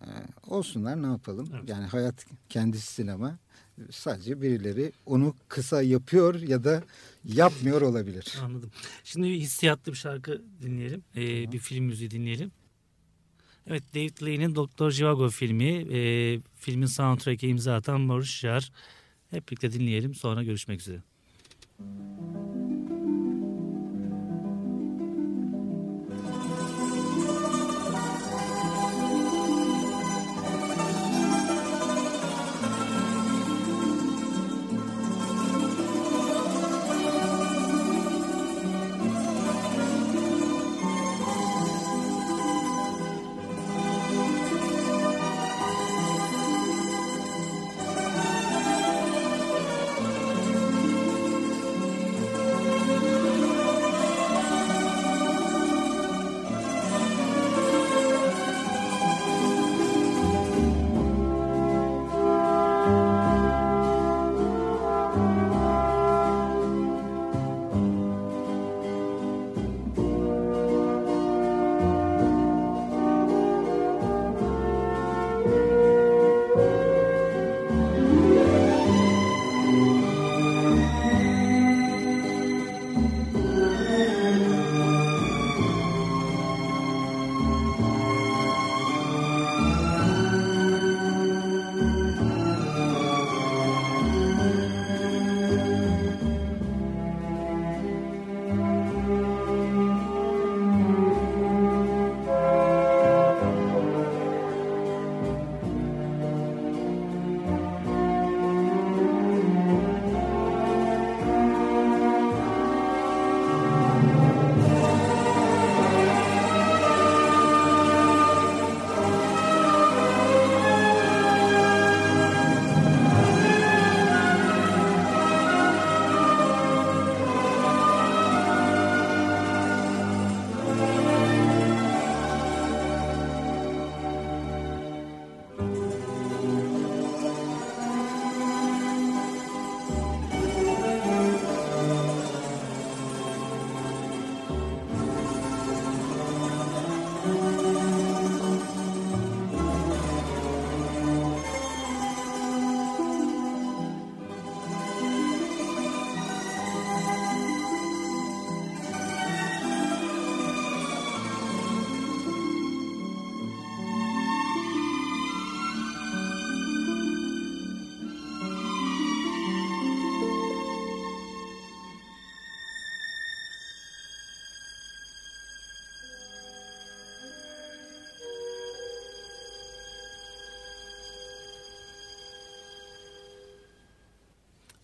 [SPEAKER 3] E, olsunlar ne yapalım?
[SPEAKER 2] Evet.
[SPEAKER 3] Yani hayat kendisi sinema. Sadece birileri onu kısa yapıyor ya da yapmıyor olabilir.
[SPEAKER 2] Anladım. Şimdi bir hissiyatlı bir şarkı dinleyelim. Ee, bir film müziği dinleyelim. Evet David Lean'in Doktor Jivago filmi. Ee, filmin soundtrack'e imza atan Maurice Jarre. Hep birlikte dinleyelim sonra görüşmek üzere.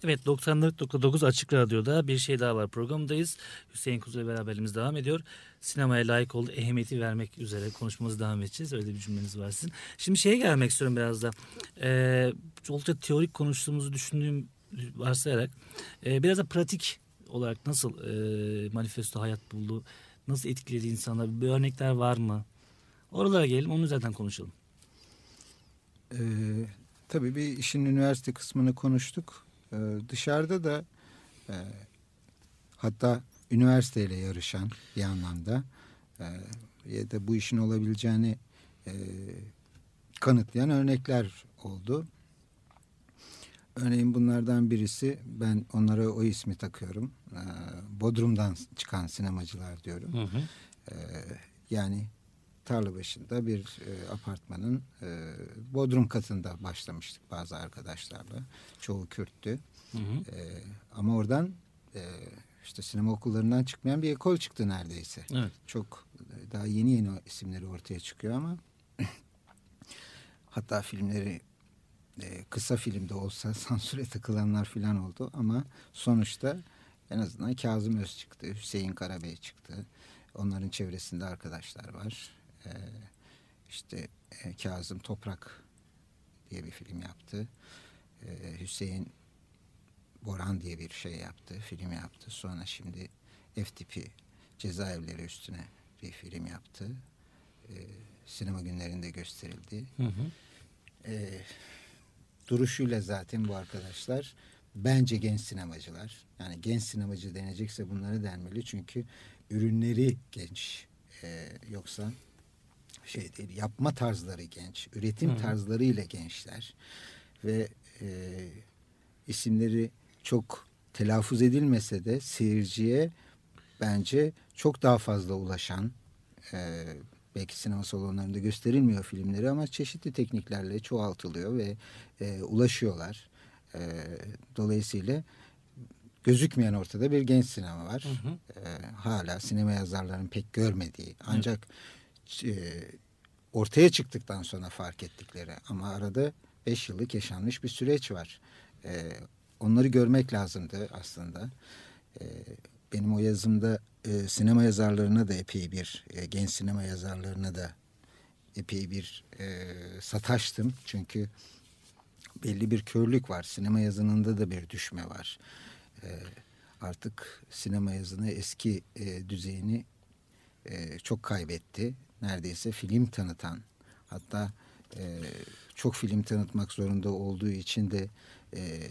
[SPEAKER 2] Evet 94.9 Açık Radyo'da bir şey daha var programındayız. Hüseyin Kuzu ile beraberliğimiz devam ediyor. Sinemaya layık olduğu ehemmiyeti vermek üzere konuşmamızı devam edeceğiz. Öyle bir cümleniz var sizin. Şimdi şeye gelmek istiyorum biraz da. Ee, oldukça teorik konuştuğumuzu düşündüğüm varsayarak e, biraz da pratik olarak nasıl e, manifesto hayat buldu? Nasıl etkiledi insanlar? Bir örnekler var mı? Oralara gelelim onu zaten konuşalım.
[SPEAKER 3] Ee, tabii bir işin üniversite kısmını konuştuk. Ee, dışarıda da e, hatta üniversiteyle yarışan bir anlamda e, ya da bu işin olabileceğini e, kanıtlayan örnekler oldu. Örneğin bunlardan birisi ben onlara o ismi takıyorum. E, Bodrum'dan çıkan sinemacılar diyorum.
[SPEAKER 2] Hı hı.
[SPEAKER 3] E, yani tarla başında bir e, apartmanın e, bodrum katında başlamıştık bazı arkadaşlarla. Çoğu Kürttü.
[SPEAKER 2] Hı hı.
[SPEAKER 3] E, ama oradan e, işte sinema okullarından çıkmayan bir ekol çıktı neredeyse.
[SPEAKER 2] Evet.
[SPEAKER 3] Çok e, daha yeni yeni isimleri ortaya çıkıyor ama hatta filmleri e, kısa filmde olsa sansüre takılanlar falan oldu ama sonuçta en azından Kazım Öz çıktı, Hüseyin Karabey çıktı. Onların çevresinde arkadaşlar var. E, işte e, Kazım Toprak diye bir film yaptı. E, Hüseyin Boran diye bir şey yaptı, film yaptı. Sonra şimdi F tipi cezaevleri üstüne bir film yaptı. E, sinema günlerinde gösterildi.
[SPEAKER 2] Hı hı.
[SPEAKER 3] E, duruşuyla zaten bu arkadaşlar bence genç sinemacılar. Yani genç sinemacı denecekse bunları denmeli. Çünkü ürünleri genç. E, yoksa şey değil yapma tarzları genç. Üretim
[SPEAKER 2] Hı hı.
[SPEAKER 3] tarzlarıyla gençler. Ve e, isimleri çok telaffuz edilmese de seyirciye bence çok daha fazla ulaşan e, belki sinema salonlarında gösterilmiyor filmleri ama çeşitli tekniklerle çoğaltılıyor ve e, ulaşıyorlar. E, dolayısıyla gözükmeyen ortada bir genç sinema var.
[SPEAKER 2] Hı hı.
[SPEAKER 3] E, hala sinema yazarlarının pek görmediği ancak e, ortaya çıktıktan sonra fark ettikleri ama arada beş yıllık yaşanmış bir süreç var. E, onları görmek lazımdı aslında. E, benim o yazımda sinema yazarlarına da epey bir genç sinema yazarlarına da epey bir sataştım. Çünkü belli bir körlük var. Sinema yazınında da bir düşme var. Artık sinema yazını eski düzeyini çok kaybetti. Neredeyse film tanıtan hatta e, çok film tanıtmak zorunda olduğu için de e,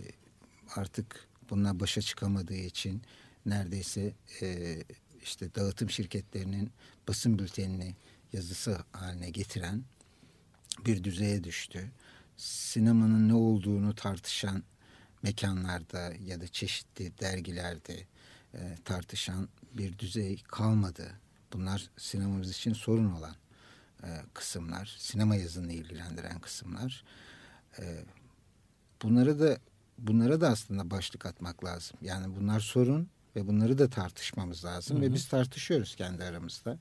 [SPEAKER 3] artık bununla başa çıkamadığı için neredeyse e, işte dağıtım şirketlerinin basın bültenini yazısı haline getiren bir düzeye düştü. Sinemanın ne olduğunu tartışan mekanlarda ya da çeşitli dergilerde e, tartışan bir düzey kalmadı. Bunlar sinemamız için sorun olan e, kısımlar, sinema yazını ilgilendiren kısımlar. E, bunları da bunlara da aslında başlık atmak lazım. Yani bunlar sorun ve bunları da tartışmamız lazım
[SPEAKER 2] Hı hı.
[SPEAKER 3] ve biz tartışıyoruz kendi aramızda.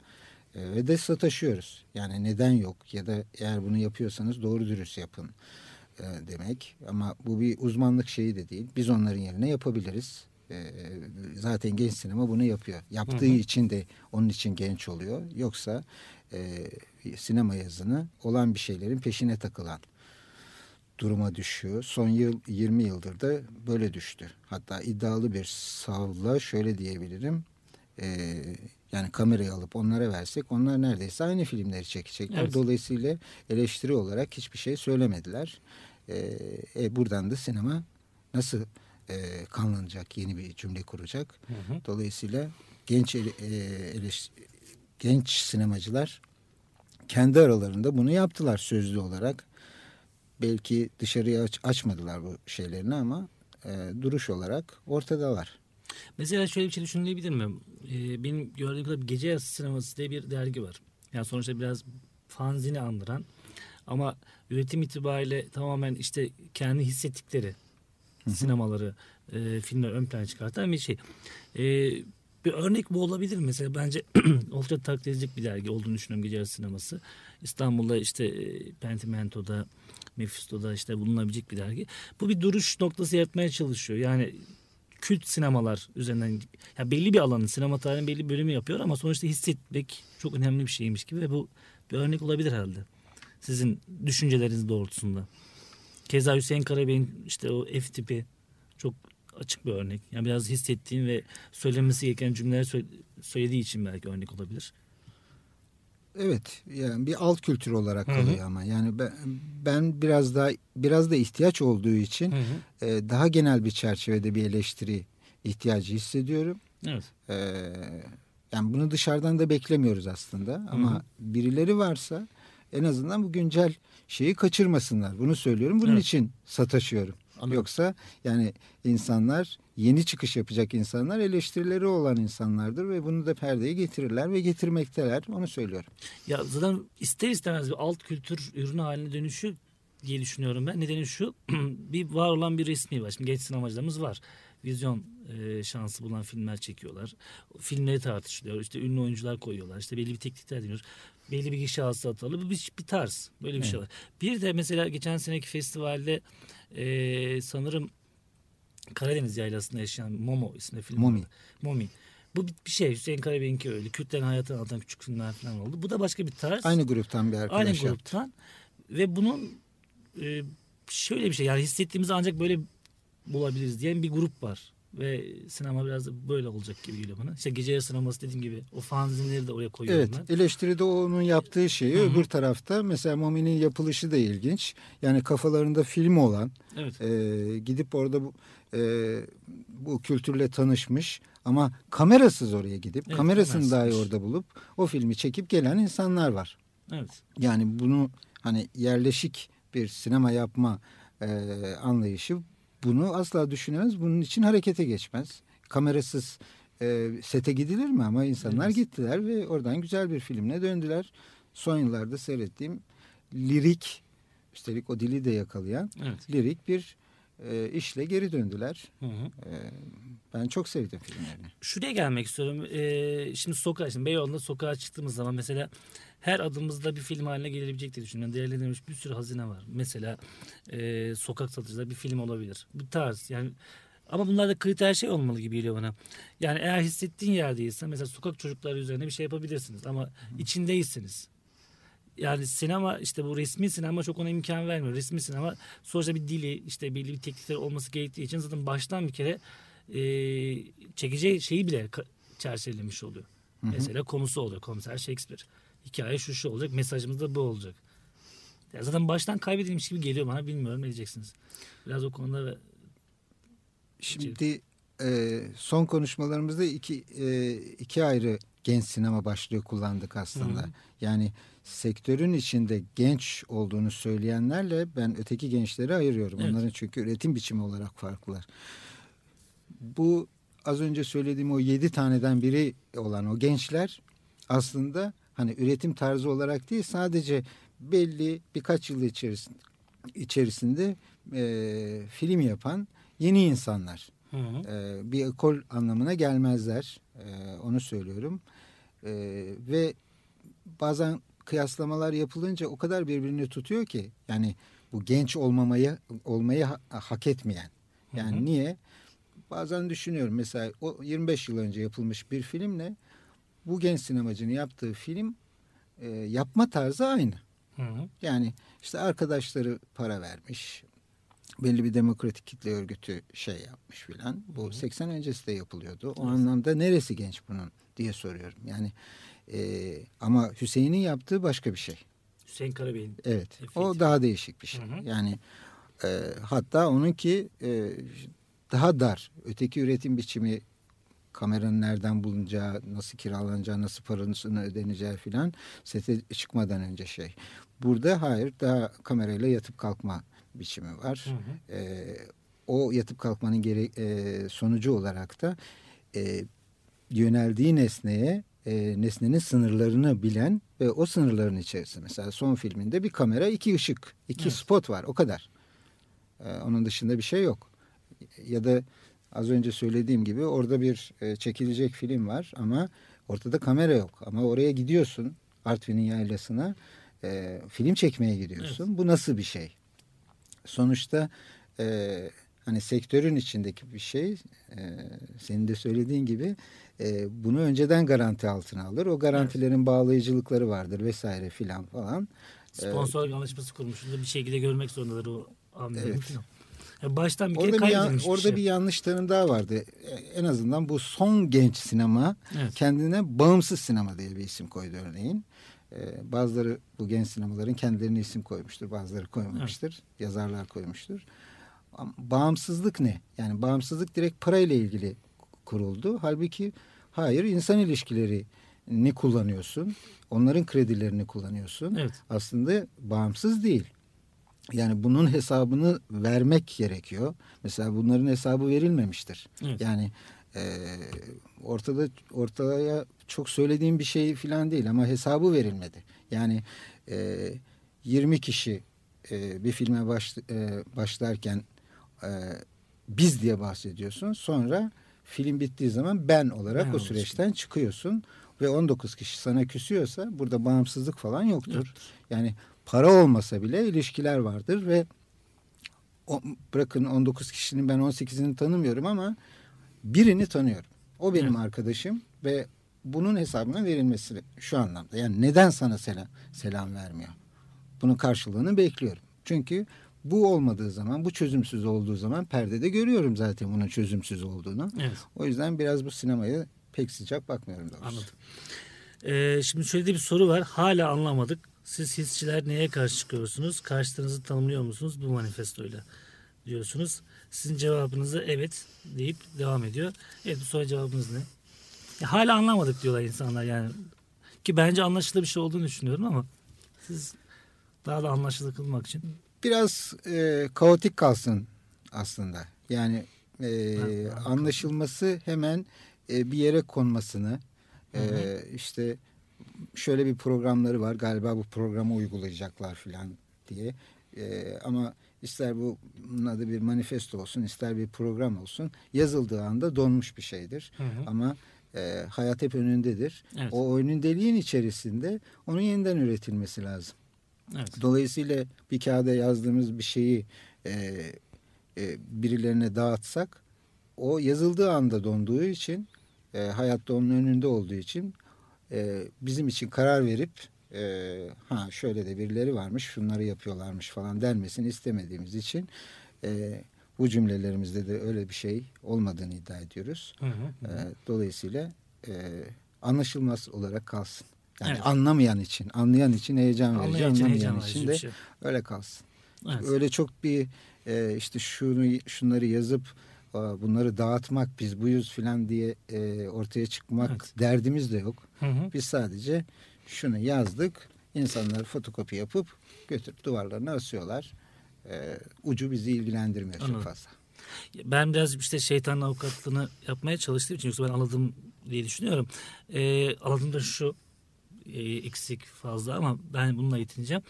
[SPEAKER 3] E, ve de sataşıyoruz. Yani neden yok ya da eğer bunu yapıyorsanız doğru dürüst yapın e, demek. Ama bu bir uzmanlık şeyi de değil. Biz onların yerine yapabiliriz. E, zaten genç sinema bunu yapıyor. Yaptığı
[SPEAKER 2] Hı hı.
[SPEAKER 3] için de onun için genç oluyor. Yoksa e, sinema yazını olan bir şeylerin peşine takılan duruma düşüyor. Son yıl 20 yıldır da böyle düştü. Hatta iddialı bir savla şöyle diyebilirim. E, yani kamerayı alıp onlara versek onlar neredeyse aynı filmleri çekecekler.
[SPEAKER 2] Evet.
[SPEAKER 3] Dolayısıyla eleştiri olarak hiçbir şey söylemediler. E, e, buradan da sinema nasıl e, kanlanacak yeni bir cümle kuracak.
[SPEAKER 2] Hı hı.
[SPEAKER 3] Dolayısıyla genç e, eleş- genç sinemacılar kendi aralarında bunu yaptılar sözlü olarak. Belki dışarıya aç- açmadılar bu şeylerini ama e, duruş olarak ortadalar.
[SPEAKER 2] Mesela şöyle bir şey düşünülebilir mi? Ee, benim gördüğüm kadar Gece Yarısı Sineması diye bir dergi var. Yani sonuçta biraz fanzini andıran ama üretim itibariyle tamamen işte kendi hissettikleri sinemaları, e, filmler ön plana çıkartan bir şey. E, Bir örnek bu olabilir? Mesela bence oldukça takdir bir dergi olduğunu düşünüyorum Gece Sineması. İstanbul'da işte e, Pentimento'da, Mephisto'da işte bulunabilecek bir dergi. Bu bir duruş noktası yaratmaya çalışıyor. Yani kült sinemalar üzerinden ya belli bir alanın sinema tarihinin belli bir bölümü yapıyor ama sonuçta hissetmek çok önemli bir şeymiş gibi ve bu bir örnek olabilir herhalde. Sizin düşünceleriniz doğrultusunda. Keza Hüseyin Karabey'in işte o F tipi çok açık bir örnek. Yani biraz hissettiğim ve söylemesi gereken cümleler söylediği için belki örnek olabilir.
[SPEAKER 3] Evet yani bir alt kültür olarak kalıyor hı hı. ama yani ben, ben biraz daha biraz da ihtiyaç olduğu için hı hı. E, daha genel bir çerçevede bir eleştiri ihtiyacı hissediyorum.
[SPEAKER 2] Evet.
[SPEAKER 3] E, yani bunu dışarıdan da beklemiyoruz aslında ama hı hı. birileri varsa en azından bu güncel şeyi kaçırmasınlar. Bunu söylüyorum. Bunun evet. için sataşıyorum. Anladım. Yoksa yani insanlar yeni çıkış yapacak insanlar eleştirileri olan insanlardır ve bunu da perdeye getirirler ve getirmekteler. Onu söylüyorum.
[SPEAKER 2] Ya zaten ister istemez bir alt kültür ürünü haline dönüşü diye düşünüyorum ben. Nedeni şu bir var olan bir resmi var. Şimdi genç sinemacılarımız var. Vizyon e, şansı bulan filmler çekiyorlar. Filmleri tartışılıyor. İşte ünlü oyuncular koyuyorlar. İşte belli bir teknikler deniyor. Belli bir kişi hasılatılı. Bu bir, bir tarz. Böyle bir evet. şey var. Bir de mesela geçen seneki festivalde e, sanırım Karadeniz yaylasında yaşayan Momo isimli film
[SPEAKER 3] Momi.
[SPEAKER 2] Vardı. Momi. Bu bir şey Hüseyin Karabey'inki öyle. Kürtlerin hayatını anlatan küçük filmler falan oldu. Bu da başka bir tarz.
[SPEAKER 3] Aynı gruptan bir arkadaş
[SPEAKER 2] Aynı gruptan. Yaptı. Ve bunun e, şöyle bir şey yani hissettiğimizi ancak böyle bulabiliriz diyen bir grup var. Ve sinema biraz da böyle olacak gibi geliyor bana. İşte gece sineması dediğim gibi o fanzinleri de oraya koyuyorum
[SPEAKER 3] evet, ben. Eleştiride onun yaptığı şeyi Hı-hı. öbür tarafta mesela Momi'nin yapılışı da ilginç. Yani kafalarında film olan
[SPEAKER 2] evet.
[SPEAKER 3] e, gidip orada bu, e, bu kültürle tanışmış ama kamerasız oraya gidip evet, kamerasını dahi orada bulup o filmi çekip gelen insanlar var.
[SPEAKER 2] Evet.
[SPEAKER 3] Yani bunu hani yerleşik bir sinema yapma e, anlayışı bunu asla düşünemez. Bunun için harekete geçmez. Kamerasız e, sete gidilir mi? Ama insanlar evet. gittiler ve oradan güzel bir filmle döndüler. Son yıllarda seyrettiğim lirik, üstelik o dili de yakalayan
[SPEAKER 2] evet.
[SPEAKER 3] lirik bir e, işle geri döndüler. Hı hı. E, ben çok sevdim filmlerini.
[SPEAKER 2] Şuraya gelmek istiyorum. E, şimdi sokağa, şimdi Beyoğlu'nda sokağa çıktığımız zaman mesela her adımızda bir film haline gelebilecek diye düşünüyorum. Değerlendirilmiş bir sürü hazine var. Mesela e, sokak satıcıda bir film olabilir. Bu tarz yani ama bunlar da kriter şey olmalı gibi geliyor bana. Yani eğer hissettiğin yerdeysen mesela sokak çocukları üzerine bir şey yapabilirsiniz ama içindeysiniz. Yani sinema işte bu resmi sinema çok ona imkan vermiyor. Resmi sinema sonuçta bir dili işte belli bir teknikleri olması gerektiği için zaten baştan bir kere e, çekeceği şeyi bile çerçevelemiş oluyor. Hı hı. Mesela konusu oluyor. Komiser Shakespeare hikaye şu şu olacak mesajımız da bu olacak. Ya zaten baştan kaybedilmiş gibi geliyor bana bilmiyorum ne diyeceksiniz. Biraz o konuda
[SPEAKER 3] Şimdi e, son konuşmalarımızda iki, e, iki ayrı genç sinema başlığı kullandık aslında. Hı. Yani sektörün içinde genç olduğunu söyleyenlerle ben öteki gençleri ayırıyorum. Evet. Onların çünkü üretim biçimi olarak farklılar. Bu az önce söylediğim o yedi taneden biri olan o gençler aslında hani üretim tarzı olarak değil sadece belli birkaç yıl içerisinde içerisinde e, film yapan yeni insanlar. Hı hı. E, bir ekol anlamına gelmezler. E, onu söylüyorum. E, ve bazen kıyaslamalar yapılınca o kadar birbirini tutuyor ki yani bu genç olmamayı olmayı ha, hak etmeyen. Yani hı hı. niye? Bazen düşünüyorum mesela o 25 yıl önce yapılmış bir filmle bu genç sinemacının yaptığı film e, yapma tarzı aynı. Hı hı. Yani işte arkadaşları para vermiş. Belli bir demokratik kitle örgütü şey yapmış filan. Bu hı hı. 80 öncesi de yapılıyordu. O evet. anlamda neresi genç bunun diye soruyorum. Yani e, ama Hüseyin'in yaptığı başka bir şey.
[SPEAKER 2] Hüseyin Karabey'in.
[SPEAKER 3] Evet. Efekt. O daha değişik bir şey. Hı hı. Yani e, hatta onunki e, daha dar. Öteki üretim biçimi kameranın nereden bulunacağı, nasıl kiralanacağı, nasıl parasını ödeneceği filan sete çıkmadan önce şey. Burada hayır daha kamerayla yatıp kalkma biçimi var. Hı hı. E, o yatıp kalkmanın gere, e, sonucu olarak da e, yöneldiği nesneye e, nesnenin sınırlarını bilen ve o sınırların içerisinde mesela son filminde bir kamera iki ışık iki evet. spot var o kadar. E, onun dışında bir şey yok. Ya da az önce söylediğim gibi orada bir e, çekilecek film var ama ortada kamera yok. Ama oraya gidiyorsun Artvin'in yaylasına e, film çekmeye gidiyorsun. Evet. Bu nasıl bir şey? Sonuçta e, hani sektörün içindeki bir şey e, senin de söylediğin gibi e, bunu önceden garanti altına alır. O garantilerin evet. bağlayıcılıkları vardır vesaire filan falan.
[SPEAKER 2] Sponsor ee, anlaşması kurmuşuz. Bir şekilde görmek zorundalar o anları. Evet. Yani baştan bir
[SPEAKER 3] orada
[SPEAKER 2] kere
[SPEAKER 3] bir, bir orada şey. bir yanlış tanım daha vardı. En azından bu son genç sinema evet. kendine bağımsız sinema diye bir isim koydu örneğin. Ee, bazıları bu genç sinemaların kendilerine isim koymuştur. Bazıları koymamıştır. Evet. Yazarlar koymuştur. Bağımsızlık ne? Yani bağımsızlık direkt parayla ilgili kuruldu. Halbuki hayır insan ilişkileri ne kullanıyorsun? Onların kredilerini kullanıyorsun. Evet. Aslında bağımsız değil. Yani bunun hesabını vermek gerekiyor. Mesela bunların hesabı verilmemiştir. Evet. Yani e, ortada ortaya çok söylediğim bir şey falan değil ama hesabı verilmedi. Yani e, 20 kişi e, bir filme baş, e, başlarken e, biz diye bahsediyorsun. Sonra film bittiği zaman ben olarak ben o süreçten olsun. çıkıyorsun ve 19 kişi sana küsüyorsa burada bağımsızlık falan yoktur. yoktur. Yani para olmasa bile ilişkiler vardır ve o, bırakın 19 kişinin ben 18'ini tanımıyorum ama birini tanıyorum. O benim evet. arkadaşım ve bunun hesabına verilmesi şu anlamda. Yani neden sana selam, selam vermiyor? Bunun karşılığını bekliyorum. Çünkü bu olmadığı zaman, bu çözümsüz olduğu zaman perdede görüyorum zaten bunun çözümsüz olduğunu. Evet. O yüzden biraz bu sinemaya pek sıcak bakmıyorum doğrusu.
[SPEAKER 2] Anladım. Ee, şimdi şöyle bir soru var. Hala anlamadık. Siz hissçiler neye karşı çıkıyorsunuz? Karşılarınızı tanımlıyor musunuz bu manifestoyla? Diyorsunuz. Sizin cevabınızı evet deyip devam ediyor. Evet bu soru cevabınız ne? Ya, hala anlamadık diyorlar insanlar yani. Ki bence anlaşılır bir şey olduğunu düşünüyorum ama siz daha da anlaşılır kılmak için.
[SPEAKER 3] Biraz e, kaotik kalsın aslında. Yani e, ha, anlaşılması hemen e, bir yere konmasını e, işte şöyle bir programları var galiba bu programı uygulayacaklar filan diye e, ama ister bu adı bir manifesto olsun ister bir program olsun yazıldığı anda donmuş bir şeydir hı hı. ama e, hayat hep önündedir evet. o önündeliğin içerisinde onun yeniden üretilmesi lazım evet. dolayısıyla bir kağıda yazdığımız bir şeyi e, e, birilerine dağıtsak o yazıldığı anda donduğu için e, hayatta onun önünde olduğu için e, bizim için karar verip e, ha şöyle de birileri varmış şunları yapıyorlarmış falan denmesini istemediğimiz için e, bu cümlelerimizde de öyle bir şey olmadığını iddia ediyoruz. Hı hı hı. E, dolayısıyla e, anlaşılmaz olarak kalsın. Yani evet. anlamayan için, anlayan için heyecan verici, anlamayan heyecan için de şey. öyle kalsın. Evet. Öyle çok bir e, işte şunu şunları yazıp bunları dağıtmak biz buyuz filan diye e, ortaya çıkmak evet. derdimiz de yok. Hı hı. Biz sadece şunu yazdık. İnsanlar fotokopi yapıp götürüp duvarlarına asıyorlar. E, ucu bizi ilgilendirmiyor Anladım. çok fazla.
[SPEAKER 2] Ben biraz işte şeytanın avukatlığını yapmaya çalıştığım için yoksa ben anladım diye düşünüyorum. E, anladığım da şu e, eksik fazla ama ben bununla yetineceğim.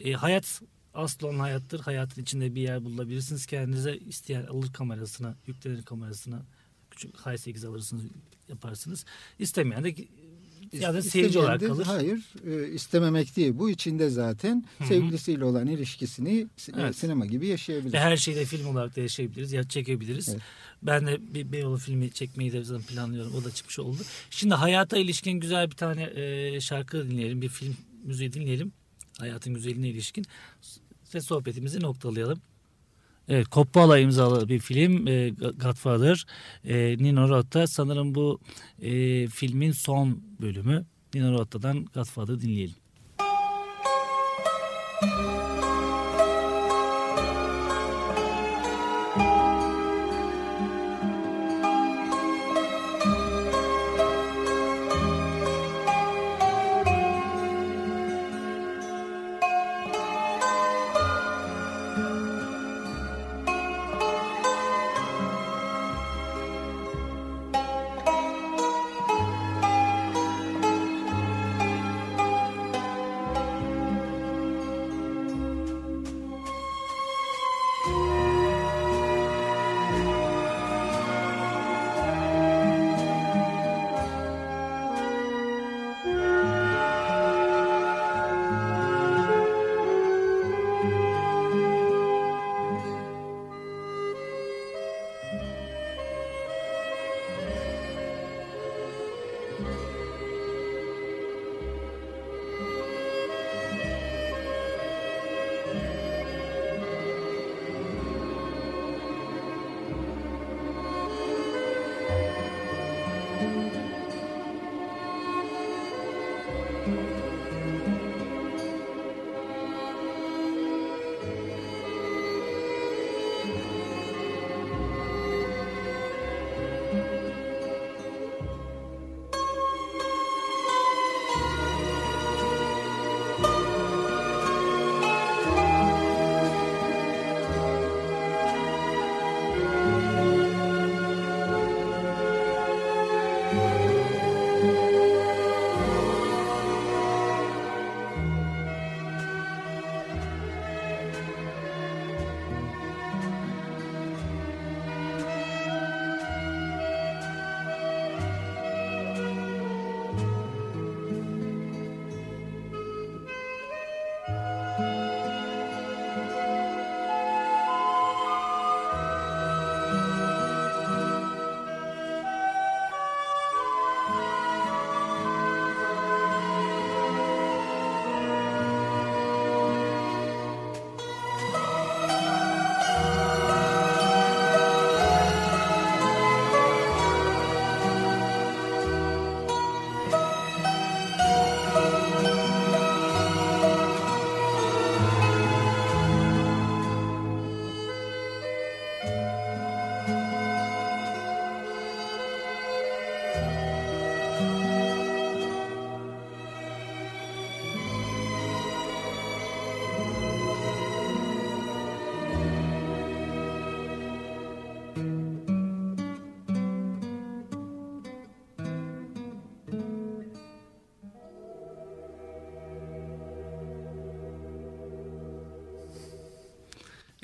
[SPEAKER 2] E, hayat asıl olan hayattır. Hayatın içinde bir yer bulabilirsiniz. Kendinize isteyen alır kamerasına, yüklenir kamerasına küçük H8 alırsınız yaparsınız. İstemeyen de ya da seyirci olarak kalır.
[SPEAKER 3] Hayır e, istememek değil. Bu içinde zaten Hı-hı. sevgilisiyle olan ilişkisini evet. sinema gibi yaşayabilir.
[SPEAKER 2] Ve her şeyde film olarak da yaşayabiliriz ya çekebiliriz. Evet. Ben de bir Beyoğlu filmi çekmeyi de zaten planlıyorum. O da çıkmış oldu. Şimdi hayata ilişkin güzel bir tane e, şarkı dinleyelim. Bir film müziği dinleyelim. Hayatın güzeline ilişkin ve sohbetimizi noktalayalım. Evet, Coppola imzalı bir film e, Godfather. E, Nino Rota sanırım bu e, filmin son bölümü. Nino Rota'dan Godfather dinleyelim. Müzik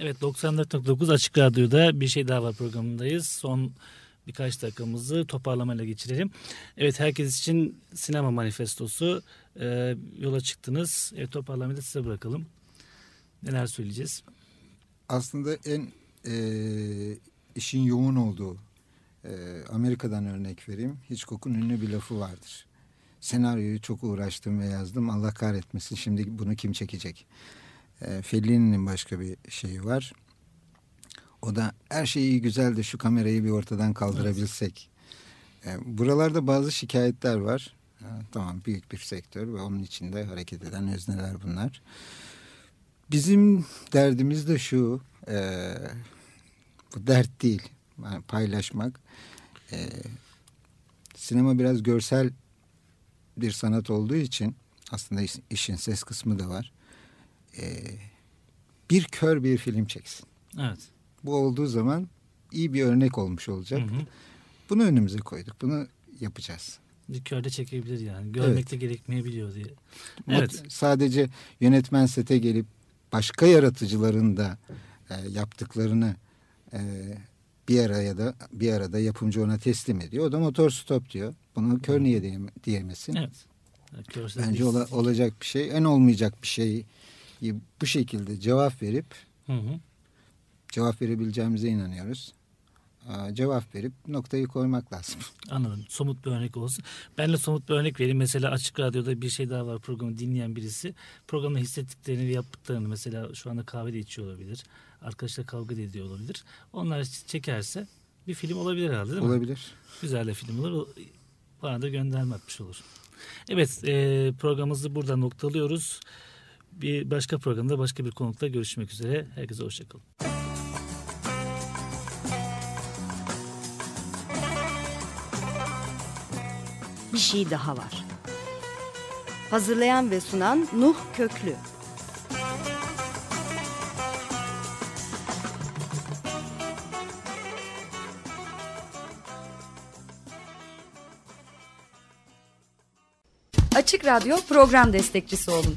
[SPEAKER 2] Evet 94.9 Açık Radyo'da bir şey daha var programındayız. Son birkaç dakikamızı toparlamayla geçirelim. Evet herkes için sinema manifestosu e, yola çıktınız. Evet toparlamayı da size bırakalım. Neler söyleyeceğiz?
[SPEAKER 3] Aslında en e, işin yoğun olduğu e, Amerika'dan örnek vereyim. Hitchcock'un ünlü bir lafı vardır. Senaryoyu çok uğraştım ve yazdım. Allah kahretmesin şimdi bunu kim çekecek? E, Fellini'nin başka bir şeyi var. O da her şey iyi güzel de şu kamerayı bir ortadan kaldırabilsek. Evet. E, buralarda bazı şikayetler var. E, tamam büyük bir sektör ve onun içinde hareket eden özneler bunlar. Bizim derdimiz de şu. E, bu dert değil. Yani paylaşmak. E, sinema biraz görsel bir sanat olduğu için aslında işin ses kısmı da var. E, bir kör bir film çeksin.
[SPEAKER 2] Evet.
[SPEAKER 3] Bu olduğu zaman iyi bir örnek olmuş olacak. Hı hı. Bunu önümüze koyduk. Bunu yapacağız.
[SPEAKER 2] Bir körde çekebilir yani. Görmekte evet. gerekmeyebiliyor diye. Evet.
[SPEAKER 3] Sadece yönetmen sete gelip başka yaratıcıların da e, yaptıklarını e, bir araya da bir arada yapımcı ona teslim ediyor. O da motor stop diyor. Bunu kör niye diyem diyemesin?
[SPEAKER 2] Evet.
[SPEAKER 3] Bence ola, olacak bir şey. En olmayacak bir şeyi bu şekilde cevap verip hı hı. cevap verebileceğimize inanıyoruz. Cevap verip noktayı koymak lazım.
[SPEAKER 2] Anladım. Somut bir örnek olsun. Ben de somut bir örnek vereyim. Mesela Açık Radyo'da bir şey daha var programı dinleyen birisi. Programda hissettiklerini ve yaptıklarını mesela şu anda kahve de içiyor olabilir. Arkadaşlar kavga da ediyor olabilir. Onlar çekerse bir film olabilir herhalde değil
[SPEAKER 3] mi? Olabilir.
[SPEAKER 2] Güzel de film olur. Bana da gönderme atmış olur. Evet e, programımızı burada noktalıyoruz. Bir başka programda başka bir konukla görüşmek üzere. Herkese hoşçakalın.
[SPEAKER 1] Bir şey daha var. Hazırlayan ve sunan Nuh Köklü. Açık Radyo program destekçisi olun.